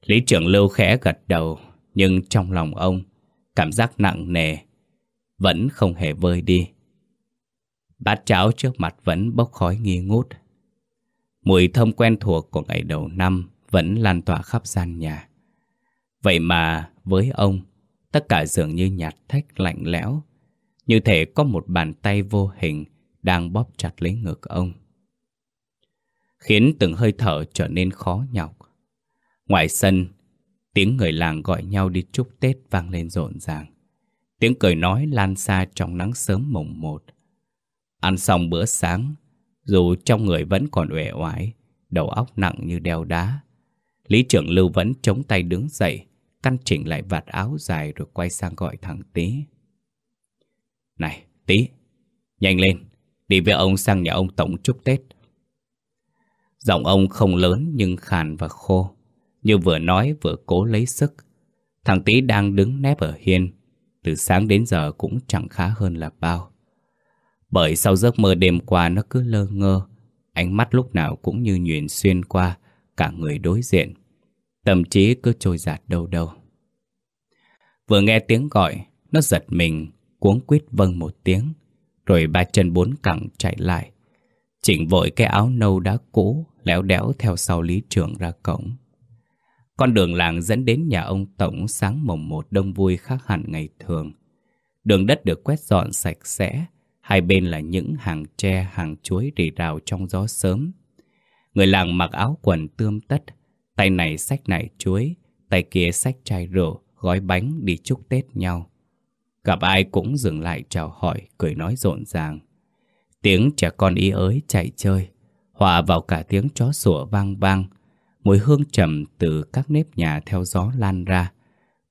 Lý trưởng Lưu khẽ gật đầu, nhưng trong lòng ông, cảm giác nặng nề, vẫn không hề vơi đi. Bát cháo trước mặt vẫn bốc khói nghi ngút. Mùi thơm quen thuộc của ngày đầu năm vẫn lan tỏa khắp gian nhà. Vậy mà với ông, tất cả dường như nhạt thách lạnh lẽo, như thể có một bàn tay vô hình đang bóp chặt lấy ngực ông. Khiến từng hơi thở trở nên khó nhọc. Ngoài sân, tiếng người làng gọi nhau đi chúc Tết vang lên rộn ràng. Tiếng cười nói lan xa trong nắng sớm mùng một. Ăn xong bữa sáng, dù trong người vẫn còn uể oải, đầu óc nặng như đeo đá, Lý trưởng Lưu vẫn chống tay đứng dậy, căn chỉnh lại vạt áo dài rồi quay sang gọi thằng Tý. Này, Tý, nhanh lên, đi với ông sang nhà ông Tổng chúc Tết. Giọng ông không lớn nhưng khàn và khô, như vừa nói vừa cố lấy sức. Thằng Tý đang đứng nép ở hiên, từ sáng đến giờ cũng chẳng khá hơn là bao. Bởi sau giấc mơ đêm qua nó cứ lơ ngơ, ánh mắt lúc nào cũng như nhuyễn xuyên qua, cả người đối diện. Tâm trí cứ trôi giạt đâu đâu. Vừa nghe tiếng gọi, nó giật mình, cuống quýt vâng một tiếng, rồi ba chân bốn cẳng chạy lại. Chỉnh vội cái áo nâu đã cũ, léo đéo theo sau lý trưởng ra cổng. Con đường làng dẫn đến nhà ông Tổng sáng mồng một đông vui khác hẳn ngày thường. Đường đất được quét dọn sạch sẽ, hai bên là những hàng tre, hàng chuối rì rào trong gió sớm. Người làng mặc áo quần tươm tất, tay này xách nải chuối, tay kia xách chai rượu, gói bánh đi chúc Tết nhau. Gặp ai cũng dừng lại chào hỏi, cười nói rộn ràng. Tiếng trẻ con y ới chạy chơi, hòa vào cả tiếng chó sủa vang vang. Mùi hương trầm từ các nếp nhà theo gió lan ra,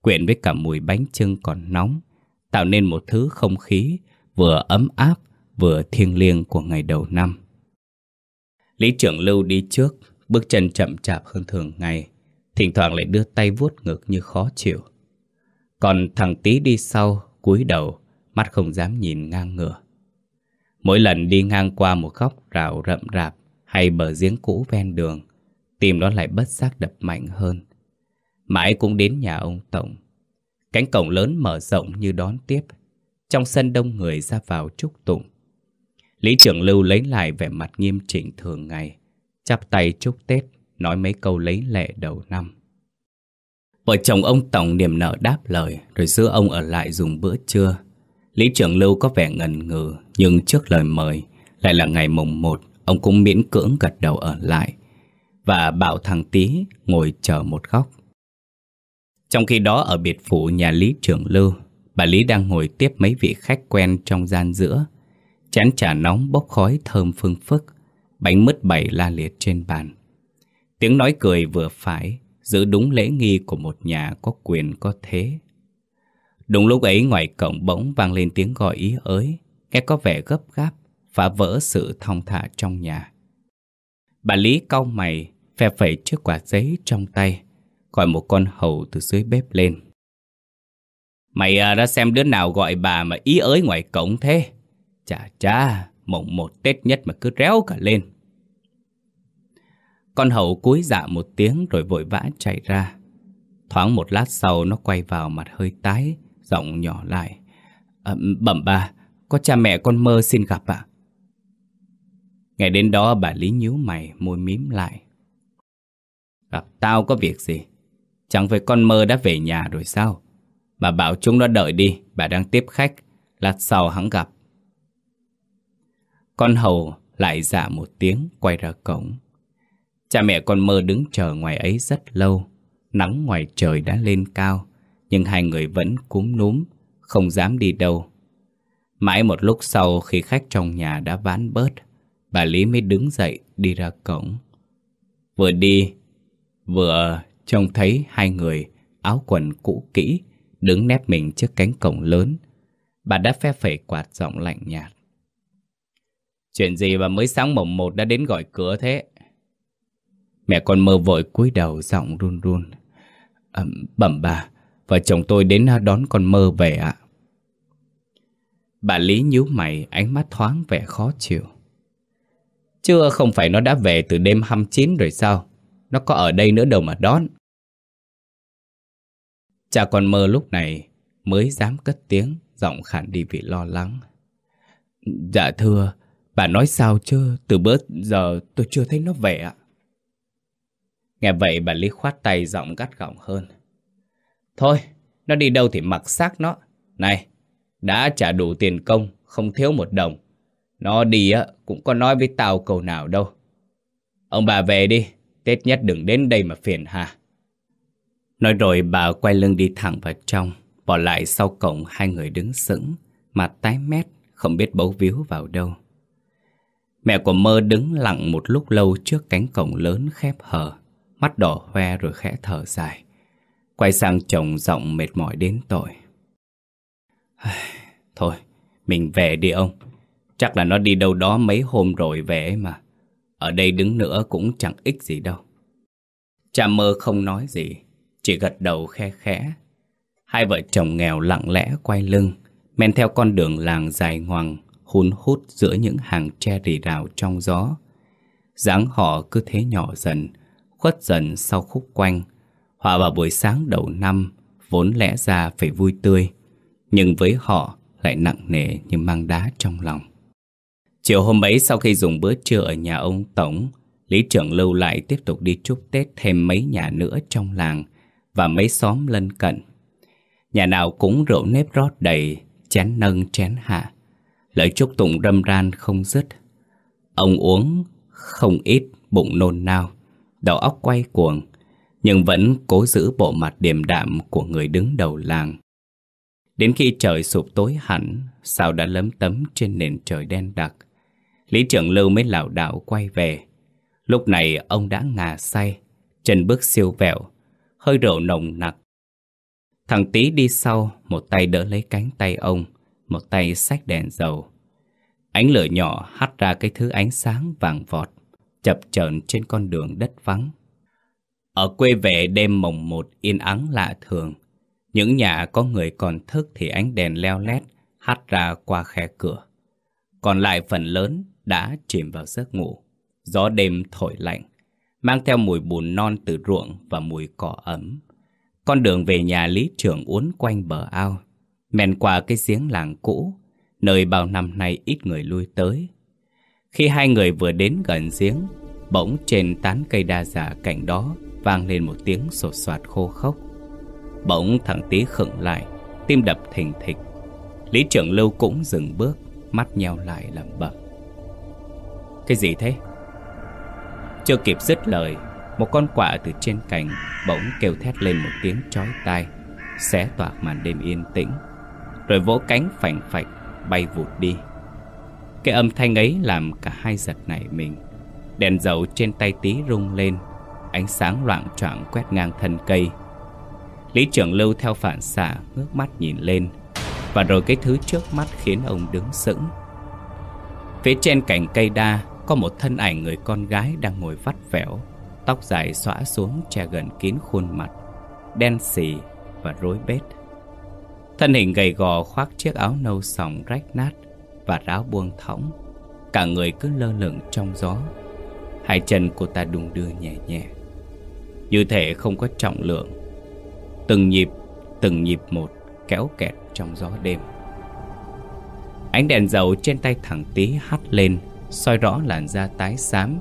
quyện với cả mùi bánh trưng còn nóng, tạo nên một thứ không khí vừa ấm áp vừa thiêng liêng của ngày đầu năm. Lý trưởng Lưu đi trước, bước chân chậm chạp hơn thường ngày, thỉnh thoảng lại đưa tay vuốt ngực như khó chịu. Còn thằng tí đi sau, cúi đầu, mắt không dám nhìn ngang ngửa. Mỗi lần đi ngang qua một góc rào rậm rạp hay bờ giếng cũ ven đường, tim nó lại bất giác đập mạnh hơn. Mãi cũng đến nhà ông Tổng. Cánh cổng lớn mở rộng như đón tiếp. Trong sân đông người ra vào chúc tụng. Lý trưởng Lưu lấy lại vẻ mặt nghiêm chỉnh thường ngày, chắp tay chúc Tết, nói mấy câu lấy lệ đầu năm. Vợ chồng ông Tổng niềm nở đáp lời, rồi giữ ông ở lại dùng bữa trưa. Lý trưởng Lưu có vẻ ngần ngừ, nhưng trước lời mời, lại là ngày mùng một, ông cũng miễn cưỡng gật đầu ở lại, và bảo thằng Tý ngồi chờ một góc. Trong khi đó ở biệt phủ nhà Lý trưởng Lưu, bà Lý đang ngồi tiếp mấy vị khách quen trong gian giữa, Chén trà nóng bốc khói thơm phương phức Bánh mứt bày la liệt trên bàn Tiếng nói cười vừa phải Giữ đúng lễ nghi của một nhà có quyền có thế Đúng lúc ấy ngoài cổng bỗng vang lên tiếng gọi ý ới, nghe có vẻ gấp gáp, phá vỡ sự thong thả trong nhà. Bà Lý cau mày, phè phẩy chiếc quả giấy trong tay, gọi một con hầu từ dưới bếp lên. Mày à, đã xem đứa nào gọi bà mà ý ới ngoài cổng thế? Chà chà, mộng một Tết nhất mà cứ réo cả lên. Con hầu cúi dạ một tiếng rồi vội vã chạy ra. Thoáng một lát sau nó quay vào mặt hơi tái, giọng nhỏ lại. À, bẩm bà, có cha mẹ con mơ xin gặp ạ. Ngày đến đó bà Lý nhíu mày, môi mím lại. Gặp tao có việc gì? Chẳng phải con mơ đã về nhà rồi sao? Bà bảo chúng nó đợi đi, bà đang tiếp khách, lát sau hắn gặp. Con hầu lại dạ một tiếng quay ra cổng. Cha mẹ con mơ đứng chờ ngoài ấy rất lâu. Nắng ngoài trời đã lên cao, nhưng hai người vẫn cúm núm, không dám đi đâu. Mãi một lúc sau khi khách trong nhà đã ván bớt, bà Lý mới đứng dậy đi ra cổng. Vừa đi, vừa trông thấy hai người áo quần cũ kỹ đứng nép mình trước cánh cổng lớn. Bà đã phe phẩy quạt giọng lạnh nhạt. Chuyện gì mà mới sáng mồng một đã đến gọi cửa thế? Mẹ con mơ vội cúi đầu giọng run run. À, bẩm bà, vợ chồng tôi đến đón con mơ về ạ. Bà Lý nhíu mày, ánh mắt thoáng vẻ khó chịu. Chưa không phải nó đã về từ đêm 29 rồi sao? Nó có ở đây nữa đâu mà đón. Cha con mơ lúc này mới dám cất tiếng, giọng khản đi vì lo lắng. Dạ thưa, bà nói sao chứ, từ bữa giờ tôi chưa thấy nó về ạ. Nghe vậy bà Lý khoát tay giọng gắt gỏng hơn. Thôi, nó đi đâu thì mặc xác nó. Này, đã trả đủ tiền công, không thiếu một đồng. Nó đi á, cũng có nói với tao câu nào đâu. Ông bà về đi, Tết nhất đừng đến đây mà phiền hà. Nói rồi bà quay lưng đi thẳng vào trong, bỏ lại sau cổng hai người đứng sững, mặt tái mét, không biết bấu víu vào đâu. Mẹ của mơ đứng lặng một lúc lâu trước cánh cổng lớn khép hờ, mắt đỏ hoe rồi khẽ thở dài. Quay sang chồng giọng mệt mỏi đến tội. Thôi, mình về đi ông. Chắc là nó đi đâu đó mấy hôm rồi về mà. Ở đây đứng nữa cũng chẳng ích gì đâu. Cha mơ không nói gì, chỉ gật đầu khe khẽ. Hai vợ chồng nghèo lặng lẽ quay lưng, men theo con đường làng dài ngoằng, hun hút giữa những hàng tre rì rào trong gió. dáng họ cứ thế nhỏ dần, khuất dần sau khúc quanh, hòa vào buổi sáng đầu năm, vốn lẽ ra phải vui tươi, nhưng với họ lại nặng nề như mang đá trong lòng. Chiều hôm ấy sau khi dùng bữa trưa ở nhà ông Tổng, Lý trưởng lưu lại tiếp tục đi chúc Tết thêm mấy nhà nữa trong làng và mấy xóm lân cận. Nhà nào cũng rượu nếp rót đầy, chén nâng chén hạ. Lời chúc tụng râm ran không dứt. Ông uống không ít bụng nôn nao, đầu óc quay cuồng, nhưng vẫn cố giữ bộ mặt điềm đạm của người đứng đầu làng. Đến khi trời sụp tối hẳn, sao đã lấm tấm trên nền trời đen đặc. Lý trưởng lưu mới lảo đảo quay về. Lúc này ông đã ngà say, chân bước siêu vẹo, hơi rượu nồng nặc. Thằng tí đi sau, một tay đỡ lấy cánh tay ông, một tay xách đèn dầu. Ánh lửa nhỏ hắt ra cái thứ ánh sáng vàng vọt, chập chờn trên con đường đất vắng. Ở quê về đêm mồng một yên ắng lạ thường, những nhà có người còn thức thì ánh đèn leo lét hắt ra qua khe cửa. Còn lại phần lớn đã chìm vào giấc ngủ. Gió đêm thổi lạnh, mang theo mùi bùn non từ ruộng và mùi cỏ ấm. Con đường về nhà lý trưởng uốn quanh bờ ao, men qua cái giếng làng cũ, nơi bao năm nay ít người lui tới. Khi hai người vừa đến gần giếng, bỗng trên tán cây đa giả cạnh đó vang lên một tiếng sột soạt khô khốc. Bỗng thằng tí khựng lại, tim đập thình thịch. Lý trưởng lưu cũng dừng bước, mắt nheo lại lẩm bẩm. Cái gì thế? Chưa kịp dứt lời, một con quạ từ trên cành bỗng kêu thét lên một tiếng chói tai, xé toạc màn đêm yên tĩnh, rồi vỗ cánh phành phạch bay vụt đi. Cái âm thanh ấy làm cả hai giật nảy mình. Đèn dầu trên tay tí rung lên, ánh sáng loạn choạng quét ngang thân cây. Lý trưởng lưu theo phản xạ ngước mắt nhìn lên Và rồi cái thứ trước mắt khiến ông đứng sững Phía trên cành cây đa có một thân ảnh người con gái đang ngồi vắt vẻo Tóc dài xõa xuống che gần kín khuôn mặt Đen xì và rối bết. Thân hình gầy gò khoác chiếc áo nâu sòng rách nát Và ráo buông thõng Cả người cứ lơ lửng trong gió. Hai chân cô ta đung đưa nhẹ nhẹ. Như thể không có trọng lượng. Từng nhịp, từng nhịp một kéo kẹt trong gió đêm. Ánh đèn dầu trên tay thằng tí hắt lên soi rõ làn da tái xám,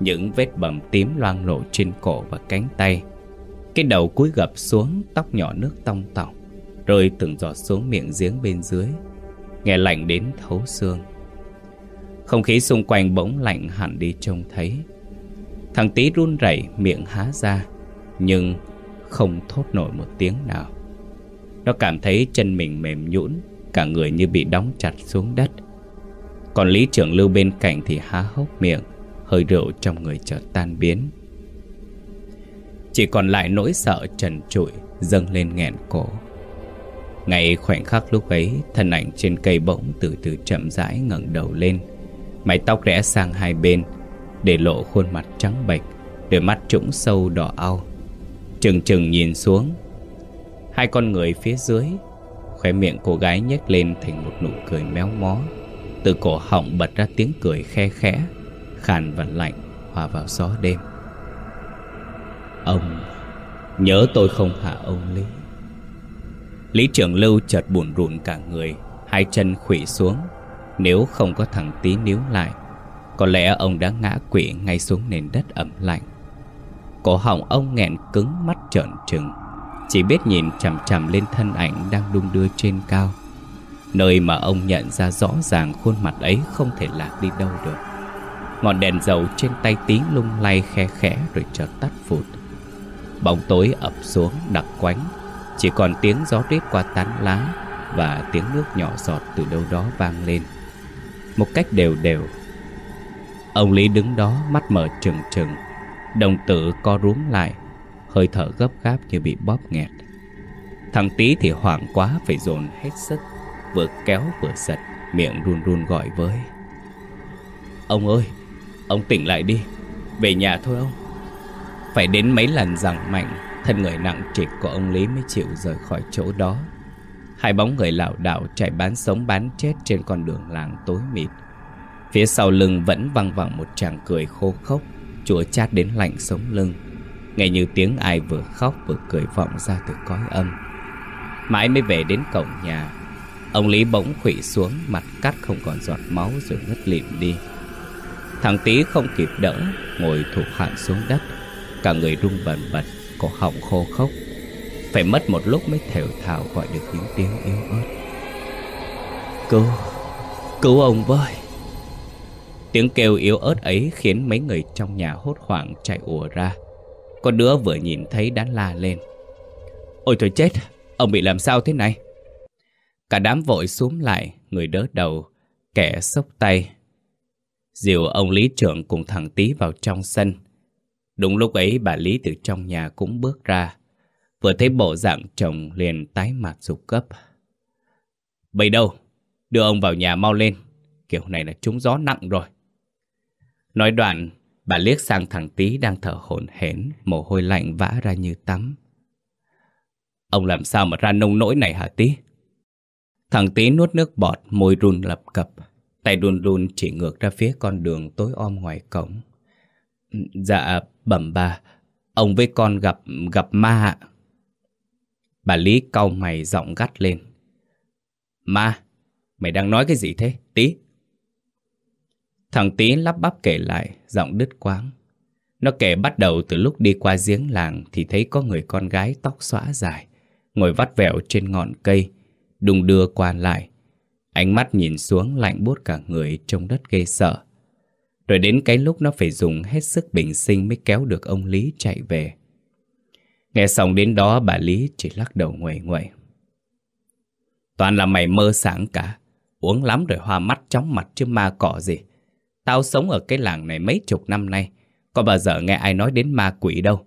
Những vết bầm tím loang lổ trên cổ và cánh tay. Cái đầu cúi gập xuống, Tóc nhỏ nước tong tỏng, Rơi từng giọt xuống miệng giếng bên dưới, Nghe lạnh đến thấu xương. Không khí xung quanh bỗng lạnh hẳn đi trông thấy. Thằng tí run rẩy, miệng há ra, Nhưng không thốt nổi một tiếng nào. Nó cảm thấy chân mình mềm nhũn, Cả người như bị đóng chặt xuống đất. Còn Lý trưởng lưu bên cạnh thì há hốc miệng, Hơi rượu trong người chợt tan biến. Chỉ còn lại nỗi sợ trần trụi Dâng lên nghẹn cổ. Ngay khoảnh khắc lúc ấy, Thân ảnh trên cây bỗng từ từ chậm rãi ngẩng đầu lên. Mái tóc rẽ sang hai bên, Để lộ khuôn mặt trắng bệch, Đôi mắt trũng sâu đỏ au. Trừng trừng nhìn xuống, Hai con người phía dưới, Khóe miệng cô gái nhếch lên thành một nụ cười méo mó. Từ cổ họng bật ra tiếng cười khe khẽ, Khàn và lạnh hòa vào gió đêm. Ông, Nhớ tôi không hả ông Lý? Lý trưởng lưu chợt buồn rùn cả người, Hai chân khủy xuống. Nếu không có thằng tí níu lại, Có lẽ ông đã ngã quỵ ngay xuống nền đất ẩm lạnh. Cổ họng ông nghẹn cứng, mắt trợn trừng. Chỉ biết nhìn chằm chằm lên thân ảnh đang đung đưa trên cao. Nơi mà ông nhận ra rõ ràng khuôn mặt ấy không thể lạc đi đâu được. Ngọn đèn dầu trên tay tí lung lay khe khẽ rồi chợt tắt phụt. Bóng tối ập xuống đặc quánh. Chỉ còn tiếng gió rít qua tán lá Và tiếng nước nhỏ giọt từ đâu đó vang lên. Một cách đều đều, Ông Lý đứng đó mắt mở trừng trừng, Đồng tử co rúm lại, Hơi thở gấp gáp như bị bóp nghẹt. Thằng tí thì hoảng quá, phải dồn hết sức. Vừa kéo vừa giật, Miệng run run gọi với. Ông ơi, Ông tỉnh lại đi, Về nhà thôi ông. Phải đến mấy lần rằng mạnh, Thân người nặng trịch của ông Lý mới chịu rời khỏi chỗ đó. Hai bóng người lảo đảo chạy bán sống bán chết trên con đường làng tối mịt. Phía sau lưng vẫn văng vẳng một chàng cười khô khốc Chúa chát đến lạnh sống lưng. Nghe như tiếng ai vừa khóc vừa cười vọng ra từ cõi âm. Mãi mới về đến cổng nhà Ông Lý bỗng khủy xuống Mặt cắt không còn giọt máu rồi ngất lịm đi Thằng Tý không kịp đỡ Ngồi thụt hẳn xuống đất Cả người rung bần bật Cổ họng khô khốc Phải mất một lúc mới thều thào gọi được những tiếng yếu ớt Cứu Cứu ông với Tiếng kêu yếu ớt ấy khiến mấy người trong nhà hốt hoảng chạy ùa ra. Con đứa vừa nhìn thấy đã la lên. Ôi trời chết, ông bị làm sao thế này? Cả đám vội xuống lại, người đỡ đầu, kẻ sốc tay. Dìu ông Lý trưởng cùng thằng Tý vào trong sân. Đúng lúc ấy bà Lý từ trong nhà cũng bước ra. Vừa thấy bộ dạng chồng liền tái mặt rụt cấp. bây đâu? Đưa ông vào nhà mau lên. Kiểu này là trúng gió nặng rồi. Nói đoạn, bà liếc sang thằng tí đang thở hổn hển, mồ hôi lạnh vã ra như tắm. Ông làm sao mà ra nông nỗi này hả tí? Thằng tí nuốt nước bọt, môi run lập cập. Tay run run chỉ ngược ra phía con đường tối om ngoài cổng. Dạ, bẩm bà, ông với con gặp gặp ma Bà Lý cau mày giọng gắt lên. Ma? Mày đang nói cái gì thế? Tí, Thằng Tý lắp bắp kể lại, giọng đứt quáng. Nó kể bắt đầu từ lúc đi qua giếng làng thì thấy có người con gái tóc xõa dài, ngồi vắt vẹo trên ngọn cây, đùng đưa qua lại. Ánh mắt nhìn xuống lạnh buốt cả người trong đất ghê sợ. Rồi đến cái lúc nó phải dùng hết sức bình sinh mới kéo được ông Lý chạy về. Nghe xong đến đó bà Lý chỉ lắc đầu nguầy nguậy. Toàn là mày mơ sáng cả, uống lắm rồi hoa mắt chóng mặt chứ ma cỏ gì. Tao sống ở cái làng này mấy chục năm nay Có bao giờ nghe ai nói đến ma quỷ đâu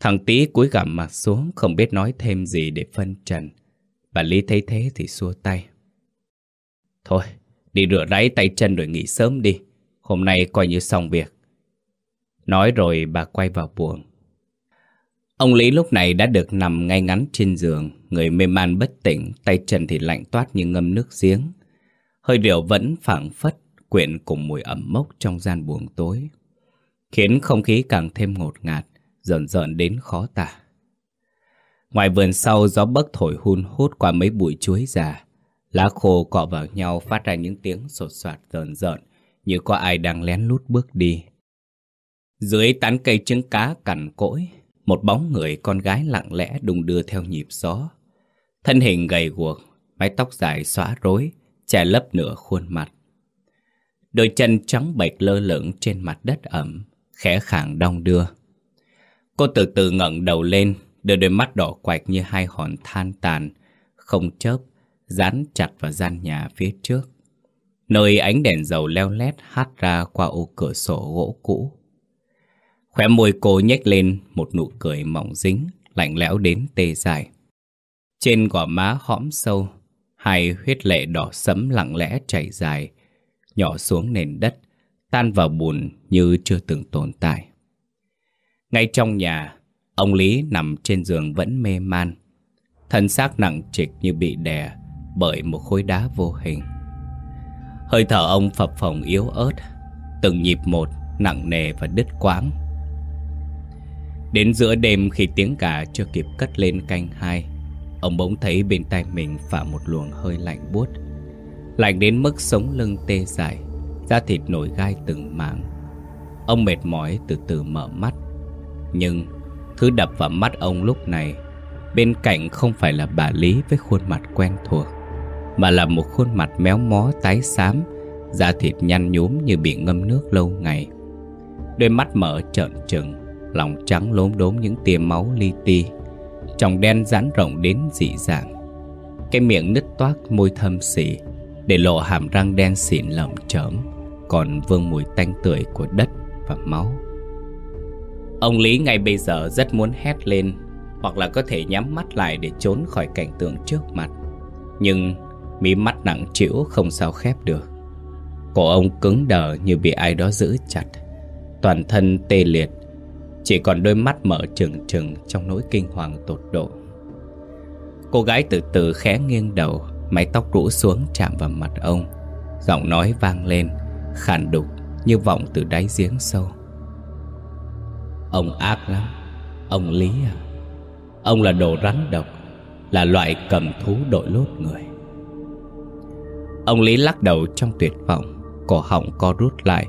Thằng tí cúi gằm mặt xuống không biết nói thêm gì để phân trần. Bà Lý thấy thế thì xua tay. Thôi, đi rửa ráy tay chân rồi nghỉ sớm đi. Hôm nay coi như xong việc. Nói rồi bà quay vào buồng. Ông Lý lúc này đã được nằm ngay ngắn trên giường, người mê man bất tỉnh, tay chân thì lạnh toát như ngâm nước giếng. Hơi rượu vẫn phảng phất, quyện cùng mùi ẩm mốc trong gian buồng tối, khiến không khí càng thêm ngột ngạt, dần dần đến khó tả. Ngoài vườn sau gió bấc thổi hun hút qua mấy bụi chuối già, lá khô cọ vào nhau phát ra những tiếng sột soạt rợn rợn như có ai đang lén lút bước đi. Dưới tán cây trứng cá cằn cỗi, một bóng người con gái lặng lẽ đung đưa theo nhịp gió. Thân hình gầy guộc, mái tóc dài xóa rối, che lấp nửa khuôn mặt. Đôi chân trắng bệch lơ lửng trên mặt đất ẩm, khẽ khàng đong đưa. Cô từ từ ngẩng đầu lên, đưa đôi mắt đỏ quạch như hai hòn than tàn, không chớp, dán chặt vào gian nhà phía trước. Nơi ánh đèn dầu leo lét hát ra qua ô cửa sổ gỗ cũ. Khóe môi cô nhếch lên một nụ cười mỏng dính, lạnh lẽo đến tê dại. Trên gò má hõm sâu, hai huyết lệ đỏ sẫm lặng lẽ chảy dài, nhỏ xuống nền đất, tan vào bùn như chưa từng tồn tại. Ngay trong nhà, ông Lý nằm trên giường vẫn mê man. Thân xác nặng trịch như bị đè bởi một khối đá vô hình. Hơi thở ông phập phồng yếu ớt, từng nhịp một nặng nề và đứt quãng. Đến giữa đêm khi tiếng gà chưa kịp cất lên canh hai, ông bỗng thấy bên tay mình phả một luồng hơi lạnh buốt. Lạnh đến mức sống lưng tê dại, da thịt nổi gai từng mảng. Ông mệt mỏi từ từ mở mắt, nhưng thứ đập vào mắt ông lúc này bên cạnh không phải là bà Lý với khuôn mặt quen thuộc, mà là một khuôn mặt méo mó tái xám, da thịt nhăn nhúm như bị ngâm nước lâu ngày. Đôi mắt mở trợn trừng, lòng trắng lốm đốm những tia máu li ti, tròng đen rán rộng đến dị dạng. Cái miệng nứt toác môi thâm xỉ, để lộ hàm răng đen xịn lởm chởm, còn vương mùi tanh tưởi của đất và máu. Ông Lý ngay bây giờ rất muốn hét lên hoặc là có thể nhắm mắt lại để trốn khỏi cảnh tượng trước mặt. Nhưng mí mắt nặng trĩu không sao khép được. Cổ ông cứng đờ như bị ai đó giữ chặt. Toàn thân tê liệt, chỉ còn đôi mắt mở trừng trừng trong nỗi kinh hoàng tột độ. Cô gái từ từ khẽ nghiêng đầu, mái tóc rũ xuống chạm vào mặt ông. Giọng nói vang lên, khàn đục như vọng từ đáy giếng sâu. Ông ác lắm. Ông Lý à. Ông là đồ rắn độc, Là loại cầm thú đội lốt người. Ông Lý lắc đầu trong tuyệt vọng, Cổ họng co rút lại,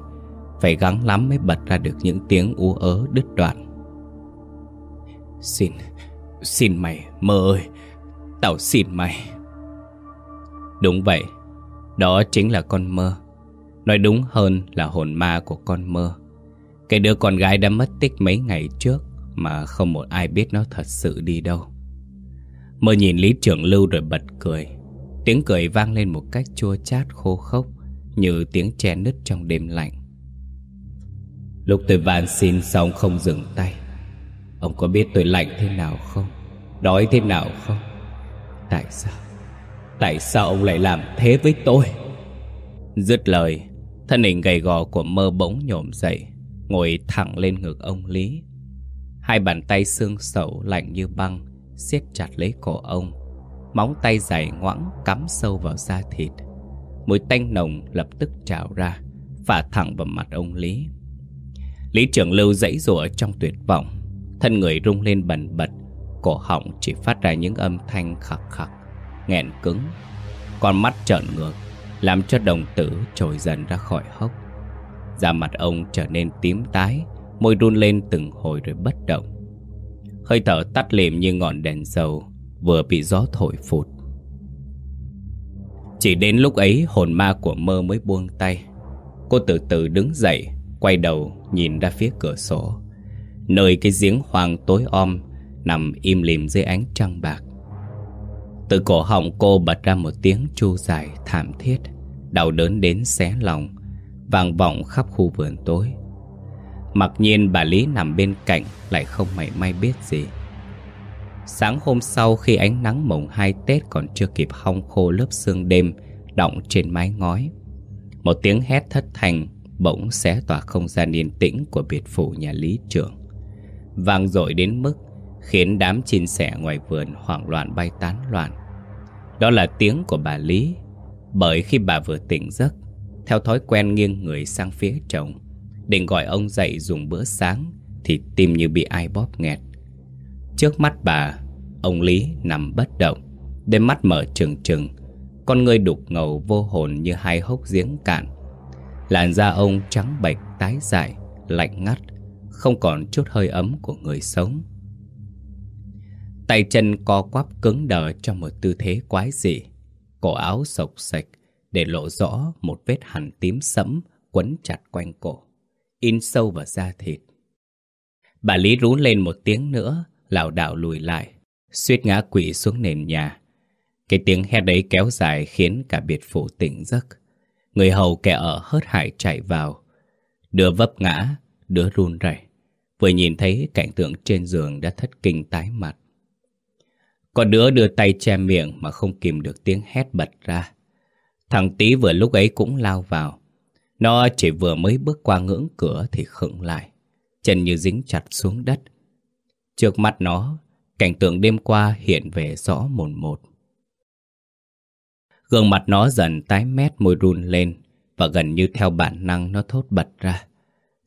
Phải gắng lắm mới bật ra được những tiếng ú ớ đứt đoạn. Xin Xin mày, mơ ơi, Tao xin mày. Đúng vậy, Đó chính là con mơ. Nói đúng hơn là hồn ma của con mơ cái đứa con gái đã mất tích mấy ngày trước Mà không một ai biết nó thật sự đi đâu Mơ nhìn Lý Trưởng Lưu rồi bật cười Tiếng cười vang lên một cách chua chát khô khốc, Như tiếng che nứt trong đêm lạnh Lúc tôi van xin xong không dừng tay Ông có biết tôi lạnh thế nào không? Đói thế nào không? Tại sao? Tại sao ông lại làm thế với tôi? Dứt lời, Thân hình gầy gò của mơ bỗng nhổm dậy Ngồi thẳng lên ngực ông Lý. Hai bàn tay xương sầu lạnh như băng, siết chặt lấy cổ ông. Móng tay dài ngoẵng cắm sâu vào da thịt. Mùi tanh nồng lập tức trào ra, Phả thẳng vào mặt ông Lý. Lý trưởng lưu dãy rủa trong tuyệt vọng. Thân người rung lên bần bật, Cổ họng chỉ phát ra những âm thanh khặc khặc, Nghẹn cứng. Con mắt trợn ngược, Làm cho đồng tử trồi dần ra khỏi hốc. Da mặt ông trở nên tím tái, Môi run lên từng hồi rồi bất động. Hơi thở tắt lìm như ngọn đèn dầu Vừa bị gió thổi phụt. Chỉ đến lúc ấy, hồn ma của mơ mới buông tay. Cô từ từ đứng dậy, Quay đầu nhìn ra phía cửa sổ, Nơi cái giếng hoang tối om Nằm im lìm dưới ánh trăng bạc. Từ cổ họng cô bật ra một tiếng chu dài thảm thiết, Đau đớn đến xé lòng vang vọng khắp khu vườn tối. Mặc nhiên bà Lý nằm bên cạnh Lại không mảy may biết gì. Sáng hôm sau khi ánh nắng mồng hai Tết còn chưa kịp hong khô lớp sương đêm Đọng trên mái ngói, Một tiếng hét thất thành Bỗng xé tỏa không gian yên tĩnh của biệt phủ nhà lý trưởng. Vang dội đến mức Khiến đám chim sẻ ngoài vườn hoảng loạn bay tán loạn. Đó là tiếng của bà Lý, Bởi khi bà vừa tỉnh giấc theo thói quen nghiêng người sang phía chồng, Định gọi ông dậy dùng bữa sáng Thì tim như bị ai bóp nghẹt. Trước mắt bà, Ông Lý nằm bất động, Đôi mắt mở trừng trừng, Con người đục ngầu vô hồn như hai hốc giếng cạn. Làn da ông trắng bệch tái dại Lạnh ngắt, Không còn chút hơi ấm của người sống. Tay chân co quắp cứng đờ trong một tư thế quái dị, Cổ áo sộc sạch để lộ rõ một vết hằn tím sẫm Quấn chặt quanh cổ. In sâu vào da thịt. Bà Lý rú lên một tiếng nữa lảo đảo lùi lại suýt ngã quỵ xuống nền nhà. Cái tiếng hét đấy kéo dài khiến cả biệt phủ tỉnh giấc. Người hầu kẻ ở hớt hải chạy vào. Đứa vấp ngã, đứa run rẩy. Vừa nhìn thấy cảnh tượng trên giường đã thất kinh tái mặt. Có đứa đưa tay che miệng mà không kìm được tiếng hét bật ra. Thằng tí vừa lúc ấy cũng lao vào. Nó chỉ vừa mới bước qua ngưỡng cửa thì khựng lại, Chân như dính chặt xuống đất. Trước mắt nó, Cảnh tượng đêm qua hiện về rõ mồn một. Gương mặt nó dần tái mét môi run lên Và gần như theo bản năng nó thốt bật ra.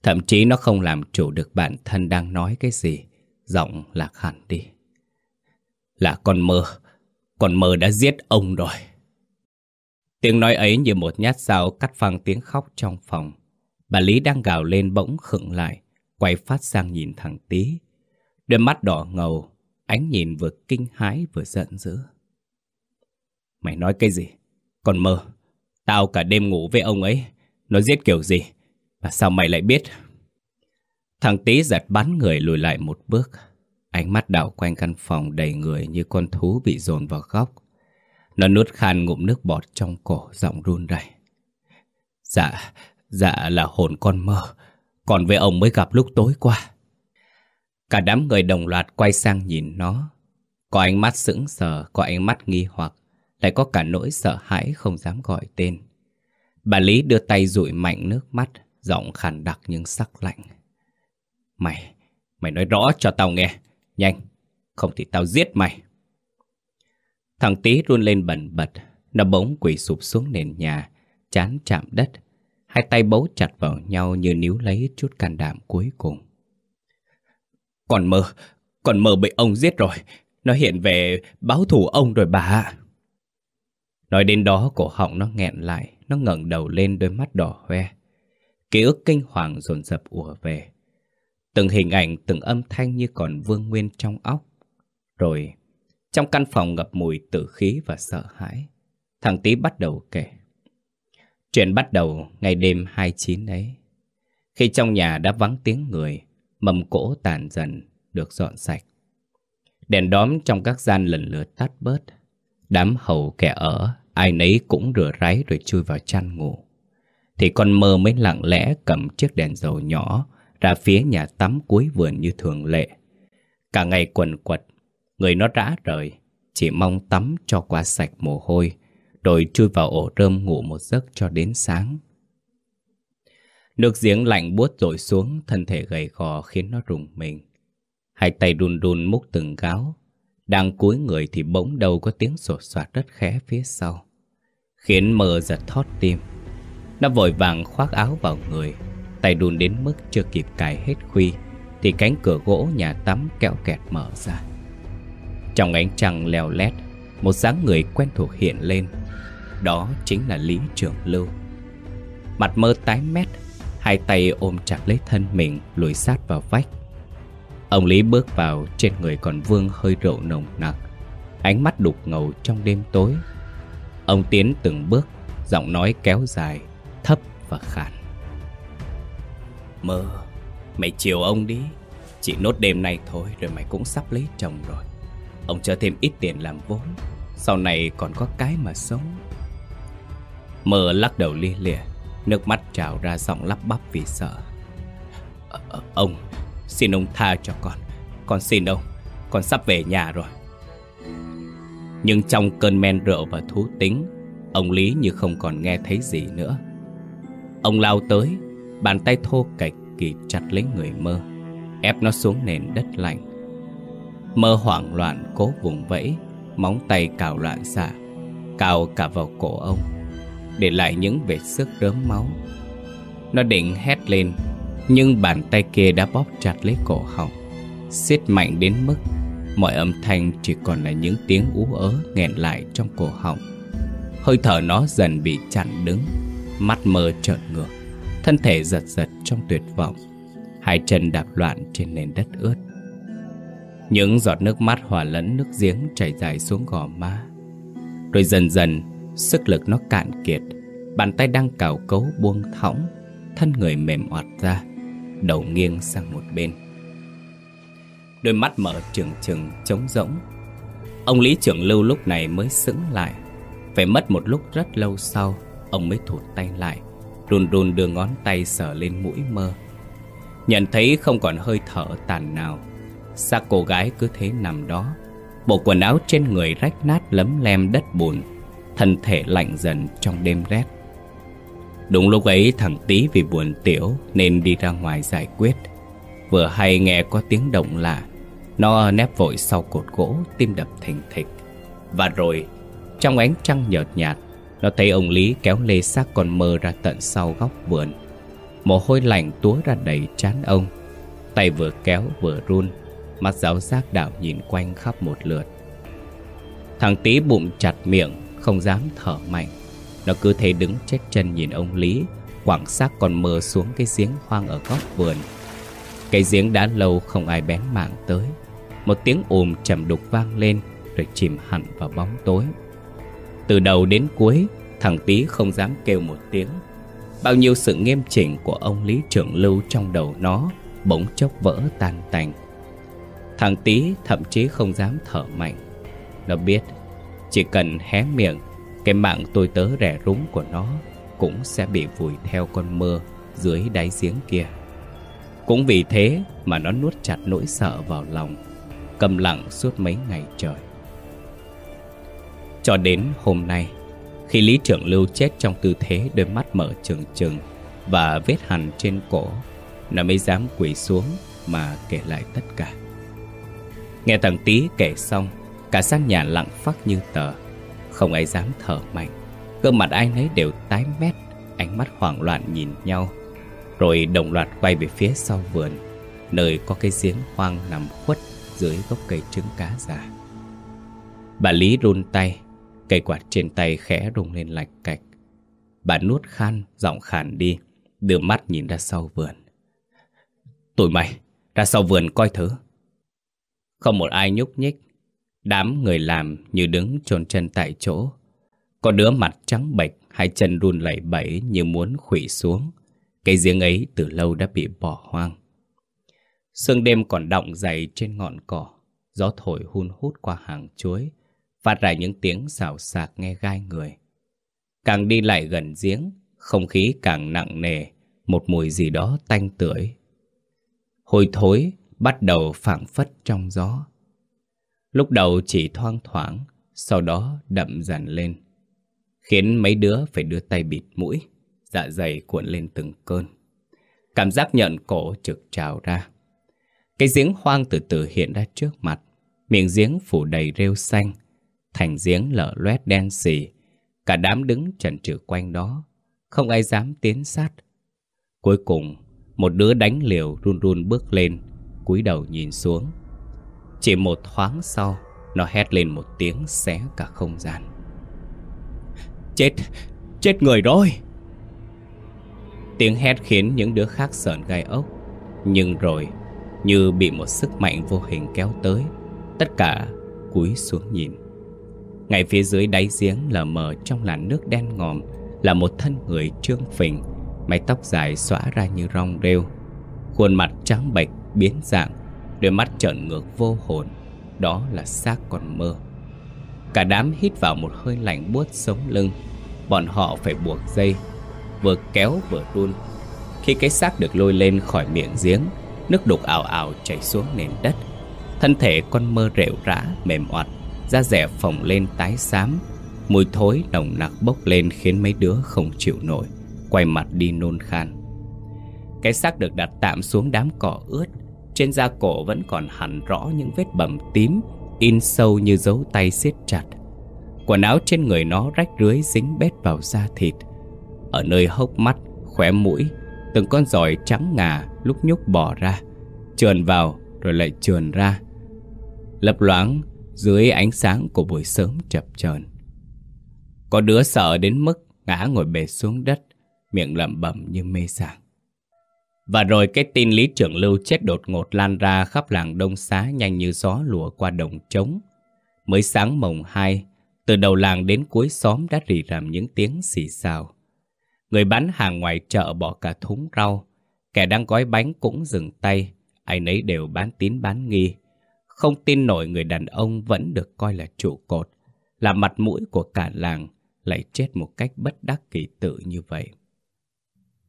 Thậm chí nó không làm chủ được bản thân đang nói cái gì, Giọng lạc hẳn đi. Là con mơ Con mơ đã giết ông rồi. Tiếng nói ấy như một nhát dao cắt phăng tiếng khóc trong phòng Bà Lý đang gào lên bỗng khựng lại, Quay phát sang nhìn thằng Tý Đôi mắt đỏ ngầu, Ánh nhìn vừa kinh hãi vừa giận dữ Mày nói cái gì? Còn mơ, Tao cả đêm ngủ với ông ấy, Nó giết kiểu gì? Và sao mày lại biết? Thằng tý giật bắn người lùi lại một bước Ánh mắt đảo quanh căn phòng đầy người như con thú bị dồn vào góc nó nuốt khan ngụm nước bọt trong cổ giọng run rẩy. Dạ, dạ là hồn con mơ. Còn với ông mới gặp lúc tối qua. Cả đám người đồng loạt quay sang nhìn nó. Có ánh mắt sững sờ, có ánh mắt nghi hoặc Lại có cả nỗi sợ hãi không dám gọi tên. Bà Lý đưa tay dụi mạnh nước mắt Giọng khàn đặc nhưng sắc lạnh. Mày, mày nói rõ cho tao nghe. Nhanh, không thì tao giết mày. Thằng tí run lên bẩn bật Nó bỗng quỳ sụp xuống nền nhà Chán chạm đất Hai tay bấu chặt vào nhau như níu lấy chút can đảm cuối cùng còn mơ, còn mơ bị ông giết rồi. Nó hiện về báo thù ông rồi bà Nói đến đó cổ họng nó nghẹn lại, nó ngẩng đầu lên đôi mắt đỏ hoe. Ký ức kinh hoàng dồn dập ùa về. Từng hình ảnh, từng âm thanh như còn vương nguyên trong óc. Rồi, trong căn phòng ngập mùi tử khí và sợ hãi, thằng Tý bắt đầu kể. Chuyện bắt đầu ngày đêm 29 ấy. Khi trong nhà đã vắng tiếng người, mầm cỗ tàn dần, được dọn sạch. Đèn đóm trong các gian lần lượt tắt bớt. Đám hầu kẻ ở, ai nấy cũng rửa ráy rồi chui vào chăn ngủ. Thì con mơ mới lặng lẽ cầm chiếc đèn dầu nhỏ ra phía nhà tắm cuối vườn như thường lệ. Cả ngày quần quật, người nó rã rời, chỉ mong tắm cho qua sạch mồ hôi, rồi chui vào ổ rơm ngủ một giấc cho đến sáng. Nước giếng lạnh buốt rội xuống, thân thể gầy gò khiến nó rùng mình. Hai tay run run múc từng gáo. Đang cúi người thì bỗng đầu có tiếng sột soạt rất khẽ phía sau. Khiến mờ giật thót tim. Nó vội vàng khoác áo vào người. Tay đun đến mức chưa kịp cài hết khuy. Thì cánh cửa gỗ nhà tắm kẹo kẹt mở ra. Trong ánh trăng leo lét, một dáng người quen thuộc hiện lên. Đó chính là Lý Trường Lưu. Mặt mơ tái mét, hai tay ôm chặt lấy thân mình lùi sát vào vách. Ông Lý bước vào trên người còn vương hơi rượu nồng nặc Ánh mắt đục ngầu trong đêm tối Ông tiến từng bước Giọng nói kéo dài Thấp và khàn Mơ Mày chiều ông đi Chỉ nốt đêm nay thôi rồi mày cũng sắp lấy chồng rồi Ông cho thêm ít tiền làm vốn. Sau này còn có cái mà sống. Mơ lắc đầu lia lịa Nước mắt trào ra giọng lắp bắp vì sợ. Ờ, ờ, ông, xin ông tha cho con. Con xin ông, con sắp về nhà rồi. Nhưng trong cơn men rượu và thú tính Ông Lý như không còn nghe thấy gì nữa. Ông lao tới Bàn tay thô kệch kỳ chặt lấy người mơ Ép nó xuống nền đất lạnh. Mơ hoảng loạn cố vùng vẫy, Móng tay cào loạn xạ, Cào cả vào cổ ông, Để lại những vệt sức rớm máu. Nó định hét lên, Nhưng bàn tay kia đã bóp chặt lấy cổ họng, siết mạnh đến mức Mọi âm thanh chỉ còn là những tiếng ú ớ nghẹn lại trong cổ họng. Hơi thở nó dần bị chặn đứng, Mắt mơ trợn ngược, Thân thể giật giật trong tuyệt vọng, Hai chân đạp loạn trên nền đất ướt. Những giọt nước mắt hòa lẫn nước giếng chảy dài xuống gò má. Rồi dần dần, Sức lực nó cạn kiệt. Bàn tay đang cào cấu buông thõng, Thân người mềm oặt ra, Đầu nghiêng sang một bên. Đôi mắt mở trừng trừng, trống rỗng. Ông Lý trưởng lưu lúc này mới sững lại. Phải mất một lúc rất lâu sau, Ông mới thụt tay lại, Run run đưa ngón tay sờ lên mũi mơ. Nhận thấy không còn hơi thở tàn nào Xác cô gái cứ thế nằm đó? Bộ quần áo trên người rách nát lấm lem đất bùn, Thân thể lạnh dần trong đêm rét. Đúng lúc ấy, thằng Tý vì buồn tiểu Nên đi ra ngoài giải quyết. Vừa hay nghe có tiếng động lạ, Nó nép vội sau cột gỗ Tim đập thình thịch. Và rồi, trong ánh trăng nhợt nhạt, Nó thấy ông Lý kéo lê xác con mơ ra tận sau góc vườn. Mồ hôi lạnh túa ra đầy chán ông, Tay vừa kéo vừa run. Mắt giáo giác đảo nhìn quanh khắp một lượt. Thằng tí bụng chặt miệng, Không dám thở mạnh. Nó cứ thế đứng chết chân nhìn ông Lý, Quảng xác còn mờ xuống cái giếng hoang ở góc vườn. Cái giếng đã lâu không ai bén mạng tới. Một tiếng ồm trầm đục vang lên, Rồi chìm hẳn vào bóng tối. Từ đầu đến cuối, Thằng tí không dám kêu một tiếng. Bao nhiêu sự nghiêm chỉnh của ông Lý Trưởng Lưu trong đầu nó Bỗng chốc vỡ tan tành. Thằng tí thậm chí không dám thở mạnh. Nó biết, Chỉ cần hé miệng, Cái mạng tôi tớ rẻ rúng của nó Cũng sẽ bị vùi theo con mưa Dưới đáy giếng kia. Cũng vì thế mà nó nuốt chặt nỗi sợ vào lòng, Cầm lặng suốt mấy ngày trời. Cho đến hôm nay, khi Lý Trưởng Lưu chết trong tư thế đôi mắt mở trừng trừng Và vết hằn trên cổ, Nó mới dám quỳ xuống mà kể lại tất cả. Nghe thằng Tý kể xong Cả sân nhà lặng phát như tờ. Không ai dám thở mạnh. Cơ mặt ai nấy đều tái mét Ánh mắt hoảng loạn nhìn nhau. Rồi đồng loạt quay về phía sau vườn Nơi có cái giếng hoang nằm khuất Dưới gốc cây trứng cá già. Bà Lý run tay Cây quạt trên tay khẽ rung lên lạch cạch. Bà nuốt khan, giọng khàn đi Đưa mắt nhìn ra sau vườn. Tụi mày, ra sau vườn coi thử. Không một ai nhúc nhích. Đám người làm như đứng trồn chân tại chỗ. Có đứa mặt trắng bệch Hai chân run lẩy bẩy như muốn khủy xuống. Cây giếng ấy từ lâu đã bị bỏ hoang. Sương đêm còn đọng dày trên ngọn cỏ. Gió thổi hun hút qua hàng chuối phát ra những tiếng xào xạc nghe gai người. Càng đi lại gần giếng, không khí càng nặng nề, một mùi gì đó tanh tưởi. Hôi thối bắt đầu phảng phất trong gió. Lúc đầu chỉ thoang thoảng, sau đó đậm dần lên, khiến mấy đứa phải đưa tay bịt mũi, dạ dày cuộn lên từng cơn. Cảm giác nhận cổ trực trào ra. Cái giếng hoang từ từ hiện ra trước mặt, miệng giếng phủ đầy rêu xanh, Thành giếng lở loét đen xì Cả đám đứng chần chừ quanh đó Không ai dám tiến sát Cuối cùng Một đứa đánh liều run run bước lên cúi đầu nhìn xuống. Chỉ một thoáng sau, Nó hét lên một tiếng xé cả không gian. Chết Chết người rồi! Tiếng hét khiến những đứa khác sợn gai ốc. Nhưng rồi, Như bị một sức mạnh vô hình kéo tới, Tất cả cúi xuống nhìn. Ngay phía dưới đáy giếng lờ mờ trong làn nước đen ngòm Là một thân người trương phình, Mái tóc dài xõa ra như rong rêu. Khuôn mặt trắng bệch biến dạng Đôi mắt trợn ngược vô hồn. Đó là xác còn mơ. Cả đám hít vào một hơi lạnh buốt sống lưng. Bọn họ phải buộc dây Vừa kéo vừa run Khi cái xác được lôi lên khỏi miệng giếng Nước đục ảo ảo chảy xuống nền đất. Thân thể con mơ rệu rã, mềm oặt Da rẻ phồng lên tái xám. Mùi thối nồng nặc bốc lên khiến mấy đứa không chịu nổi Quay mặt đi nôn khan. Cái xác được đặt tạm xuống đám cỏ ướt. Trên da cổ vẫn còn hẳn rõ những vết bầm tím In sâu như dấu tay siết chặt. Quần áo trên người nó rách rưới dính bết vào da thịt. Ở nơi hốc mắt, khóe mũi Từng con giỏi trắng ngà lúc nhúc bỏ ra Trườn vào rồi lại trườn ra. Lập loáng dưới ánh sáng của buổi sớm chập chờn. Có đứa sợ đến mức ngã ngồi bệt xuống đất Miệng lẩm bẩm như mê sảng. Và rồi cái tin Lý Trưởng Lưu chết đột ngột lan ra khắp làng Đông Xá nhanh như gió lùa qua đồng trống. Mới sáng mồng hai, từ đầu làng đến cuối xóm đã rì rầm những tiếng xì xào. Người bán hàng ngoài chợ bỏ cả thúng rau. Kẻ đang gói bánh cũng dừng tay. Ai nấy đều bán tín bán nghi. Không tin nổi người đàn ông vẫn được coi là trụ cột. Là mặt mũi của cả làng lại chết một cách bất đắc kỳ tự như vậy.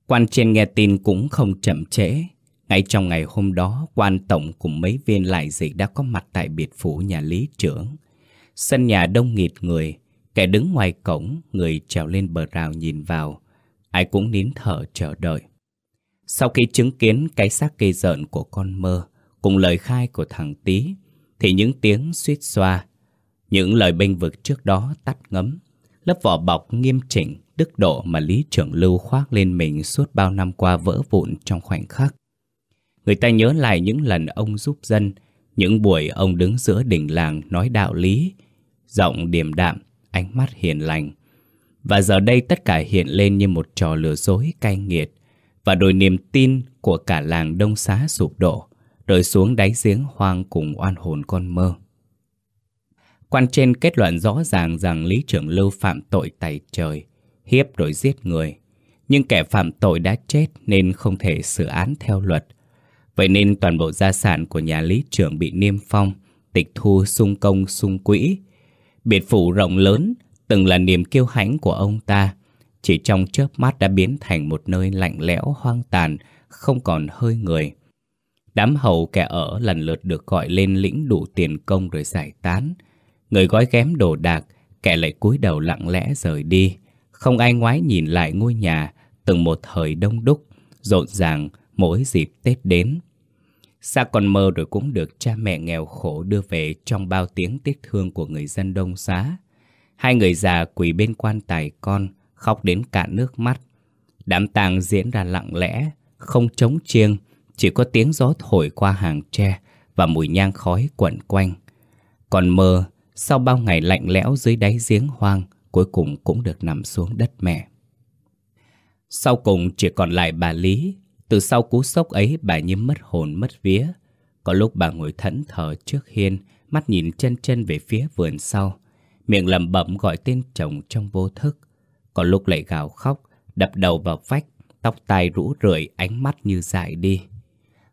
Quan trên nghe tin cũng không chậm trễ. Ngay trong ngày hôm đó, quan tổng cùng mấy viên lại dịch đã có mặt tại biệt phủ nhà lý trưởng. Sân nhà đông nghịt người, kẻ đứng ngoài cổng, người trèo lên bờ rào nhìn vào. Ai cũng nín thở chờ đợi. Sau khi chứng kiến cái xác cây rợn của con mơ, cùng lời khai của thằng Tý, thì những tiếng suýt xoa, những lời bênh vực trước đó tắt ngấm. Lớp vỏ bọc nghiêm chỉnh, đức độ mà Lý Trưởng Lưu khoác lên mình suốt bao năm qua vỡ vụn trong khoảnh khắc. Người ta nhớ lại những lần ông giúp dân, những buổi ông đứng giữa đỉnh làng nói đạo lý, giọng điềm đạm, ánh mắt hiền lành. Và giờ đây tất cả hiện lên như một trò lừa dối cay nghiệt, và đôi niềm tin của cả làng đông xá sụp đổ, rơi xuống đáy giếng hoang cùng oan hồn con mơ. Quan trên kết luận rõ ràng rằng Lý Trưởng Lưu phạm tội tày trời, hiếp rồi giết người. Nhưng kẻ phạm tội đã chết nên không thể xử án theo luật. Vậy nên toàn bộ gia sản của nhà Lý Trưởng bị niêm phong, tịch thu sung công sung quỹ. Biệt phủ rộng lớn, từng là niềm kiêu hãnh của ông ta, chỉ trong chớp mắt đã biến thành một nơi lạnh lẽo hoang tàn, không còn hơi người. Đám hầu kẻ ở lần lượt được gọi lên lĩnh đủ tiền công rồi giải tán. Người gói ghém đồ đạc, kẻ lại cúi đầu lặng lẽ rời đi. Không ai ngoái nhìn lại ngôi nhà, từng một thời đông đúc, rộn ràng mỗi dịp Tết đến. Xa còn mơ rồi cũng được cha mẹ nghèo khổ đưa về trong bao tiếng tiếc thương của người dân đông xá. Hai người già quỳ bên quan tài con, khóc đến cạn nước mắt. Đám tang diễn ra lặng lẽ, không trống chiêng, chỉ có tiếng gió thổi qua hàng tre và mùi nhang khói quẩn quanh. Còn mơ, sau bao ngày lạnh lẽo dưới đáy giếng hoang, cuối cùng cũng được nằm xuống đất mẹ. Sau cùng chỉ còn lại bà Lý. Từ sau cú sốc ấy bà như mất hồn mất vía. Có lúc bà ngồi thẫn thờ trước hiên, mắt nhìn chân chân về phía vườn sau. Miệng lẩm bẩm gọi tên chồng trong vô thức. Có lúc lại gào khóc, đập đầu vào vách, tóc tai rũ rượi, ánh mắt như dại đi.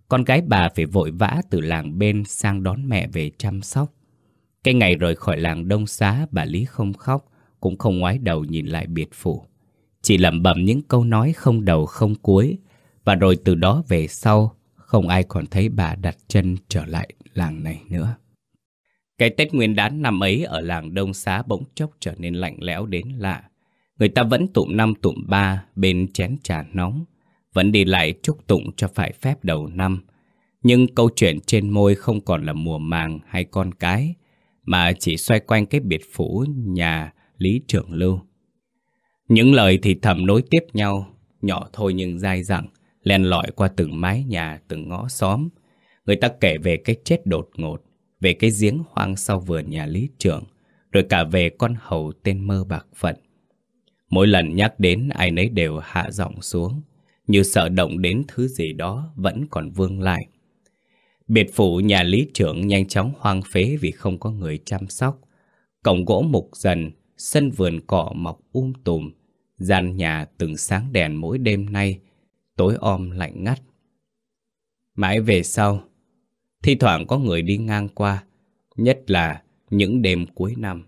Con gái bà phải vội vã từ làng bên sang đón mẹ về chăm sóc. Cái ngày rời khỏi làng Đông Xá, bà Lý không khóc, cũng không ngoái đầu nhìn lại biệt phủ. Chỉ lẩm bẩm những câu nói không đầu không cuối, và rồi từ đó về sau, không ai còn thấy bà đặt chân trở lại làng này nữa. Cái Tết Nguyên đán năm ấy ở làng Đông Xá bỗng chốc trở nên lạnh lẽo đến lạ. Người ta vẫn tụm năm tụm ba bên chén trà nóng, vẫn đi lại chúc tụng cho phải phép đầu năm. Nhưng câu chuyện trên môi không còn là mùa màng hay con cái, mà chỉ xoay quanh cái biệt phủ nhà Lý Trường Lưu. Những lời thì thầm nối tiếp nhau, nhỏ thôi nhưng dai dẳng, len lỏi qua từng mái nhà, từng ngõ xóm. Người ta kể về cái chết đột ngột, về cái giếng hoang sau vườn nhà Lý Trường, rồi cả về con hầu tên mơ bạc phận. Mỗi lần nhắc đến ai nấy đều hạ giọng xuống, như sợ động đến thứ gì đó vẫn còn vương lại. Biệt phủ nhà lý trưởng nhanh chóng hoang phế vì không có người chăm sóc. Cổng gỗ mục dần, sân vườn cỏ mọc um tùm, gian nhà từng sáng đèn mỗi đêm nay, tối om lạnh ngắt. Mãi về sau, thi thoảng có người đi ngang qua, nhất là những đêm cuối năm,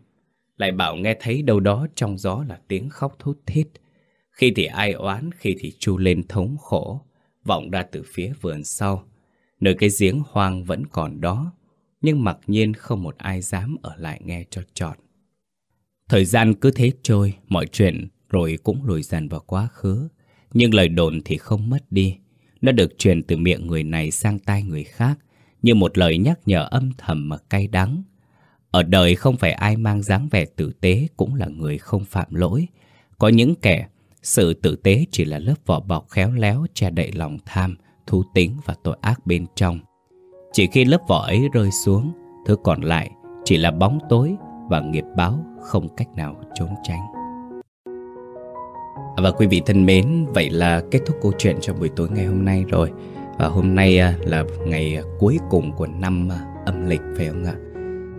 lại bảo nghe thấy đâu đó trong gió là tiếng khóc thút thít. Khi thì ai oán, khi thì chu lên thống khổ, vọng ra từ phía vườn sau. Nơi cái giếng hoang vẫn còn đó, nhưng mặc nhiên không một ai dám ở lại nghe cho trọn. Thời gian cứ thế trôi, mọi chuyện rồi cũng lùi dần vào quá khứ. Nhưng lời đồn thì không mất đi. Nó được truyền từ miệng người này sang tai người khác, như một lời nhắc nhở âm thầm mà cay đắng. Ở đời không phải ai mang dáng vẻ tử tế cũng là người không phạm lỗi. Có những kẻ, sự tử tế chỉ là lớp vỏ bọc khéo léo che đậy lòng tham, thú tính và tội ác bên trong. Chỉ khi lớp vỏ ấy rơi xuống, thứ còn lại chỉ là bóng tối và nghiệp báo không cách nào trốn tránh. À, và quý vị thân mến, vậy là kết thúc câu chuyện trong buổi tối ngày hôm nay rồi. Và hôm nay à, là ngày cuối cùng của năm à, âm lịch phải không ạ?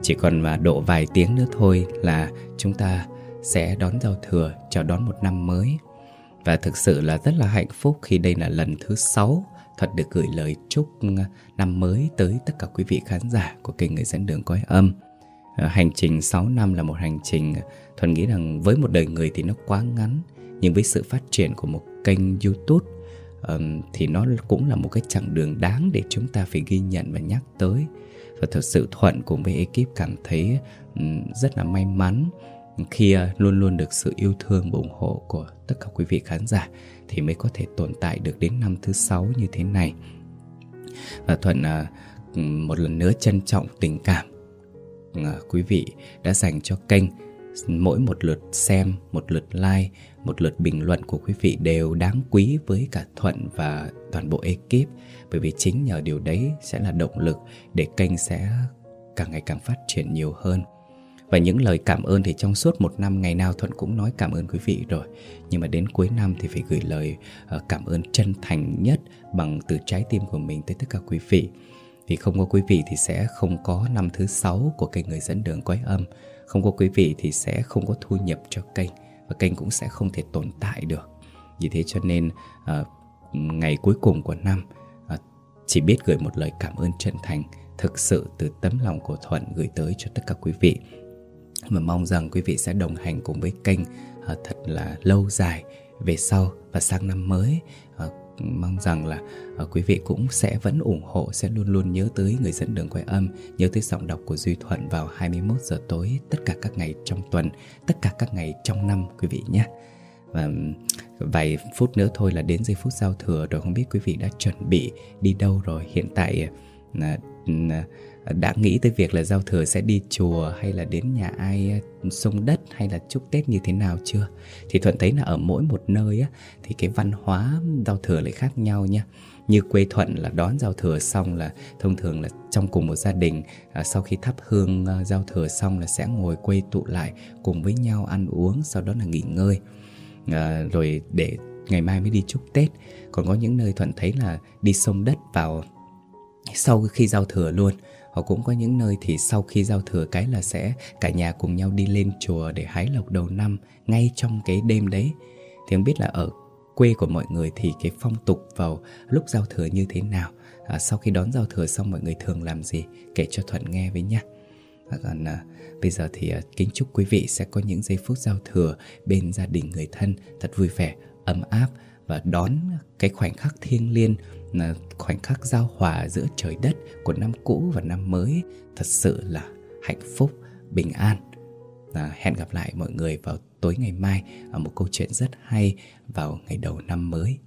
Chỉ còn độ vài tiếng nữa thôi là chúng ta sẽ đón giao thừa, chào đón một năm mới. Và thực sự là rất là hạnh phúc khi đây là lần thứ sáu Thật được gửi lời chúc ừ, năm mới tới tất cả quý vị khán giả của kênh Người dẫn đường cõi âm. À, hành trình 6 năm là một hành trình à, Thuần nghĩ rằng với một đời người thì nó quá ngắn, Nhưng với sự phát triển của một kênh youtube ừ, Thì nó cũng là một cái chặng đường đáng để chúng ta phải ghi nhận và nhắc tới Và thật sự Thuận cùng với ekip cảm thấy ừ, rất là may mắn khi ờ, luôn luôn được sự yêu thương và ủng hộ của tất cả quý vị khán giả Thì mới có thể tồn tại được đến năm thứ sáu như thế này. Và Thuận ờ, một lần nữa trân trọng tình cảm ờ, quý vị đã dành cho kênh. Mỗi một lượt xem, một lượt like, một lượt bình luận của quý vị đều đáng quý với cả Thuận và toàn bộ ekip. Bởi vì chính nhờ điều đấy sẽ là động lực để kênh sẽ càng ngày càng phát triển nhiều hơn. Và những lời cảm ơn thì trong suốt một năm, ngày nào Thuận cũng nói cảm ơn quý vị rồi. Nhưng mà đến cuối năm thì phải gửi lời ờ, cảm ơn chân thành nhất bằng từ trái tim của mình tới tất cả quý vị. Vì không có quý vị thì sẽ không có năm thứ sáu của kênh Người dẫn đường quái âm. Không có quý vị thì sẽ không có thu nhập cho kênh Và kênh cũng sẽ không thể tồn tại được. Vì thế cho nên ờ, ngày cuối cùng của năm ờ, Chỉ biết gửi một lời cảm ơn chân thành, Thực sự từ tấm lòng của Thuận gửi tới cho tất cả quý vị. Mà mong rằng quý vị sẽ đồng hành cùng với kênh uh, thật là lâu dài về sau và sang năm mới. Ờ, mong rằng là uh, quý vị cũng sẽ vẫn ủng hộ sẽ luôn luôn nhớ tới người dẫn đường quay âm nhớ tới giọng đọc của duy thuận vào 21 giờ tối tất cả các ngày trong tuần tất cả các ngày trong năm quý vị nhé. Và vài phút nữa thôi là đến giây phút giao thừa rồi không biết quý vị đã chuẩn bị đi đâu rồi. Hiện tại uh, uh, đã nghĩ tới việc là giao thừa sẽ đi chùa hay là đến nhà ai à, sông đất hay là chúc Tết như thế nào chưa? Thì Thuận thấy là ở mỗi một nơi á, thì cái văn hóa giao thừa lại khác nhau nha. Như quê Thuận là đón giao thừa xong là thông thường là trong cùng một gia đình à, sau khi thắp hương à, giao thừa xong là sẽ ngồi quây tụ lại cùng với nhau ăn uống sau đó là nghỉ ngơi à, rồi để ngày mai mới đi chúc Tết. Còn có những nơi Thuận thấy là đi sông đất vào sau khi giao thừa luôn Họ cũng có những nơi thì sau khi giao thừa cái là sẽ cả nhà cùng nhau đi lên chùa để hái lộc đầu năm ngay trong cái đêm đấy. Thì không biết là ở quê của mọi người thì cái phong tục vào lúc giao thừa như thế nào? À, sau khi đón giao thừa xong mọi người thường làm gì? Kể cho Thuận nghe với nhé. À, còn à, bây giờ thì à, kính chúc quý vị sẽ có những giây phút giao thừa bên gia đình người thân thật vui vẻ, ấm áp và đón cái khoảnh khắc thiêng liêng là khoảnh khắc giao hòa giữa trời đất của năm cũ và năm mới thật sự là hạnh phúc, bình an. À, hẹn gặp lại mọi người vào tối ngày mai ở một câu chuyện rất hay vào ngày đầu năm mới.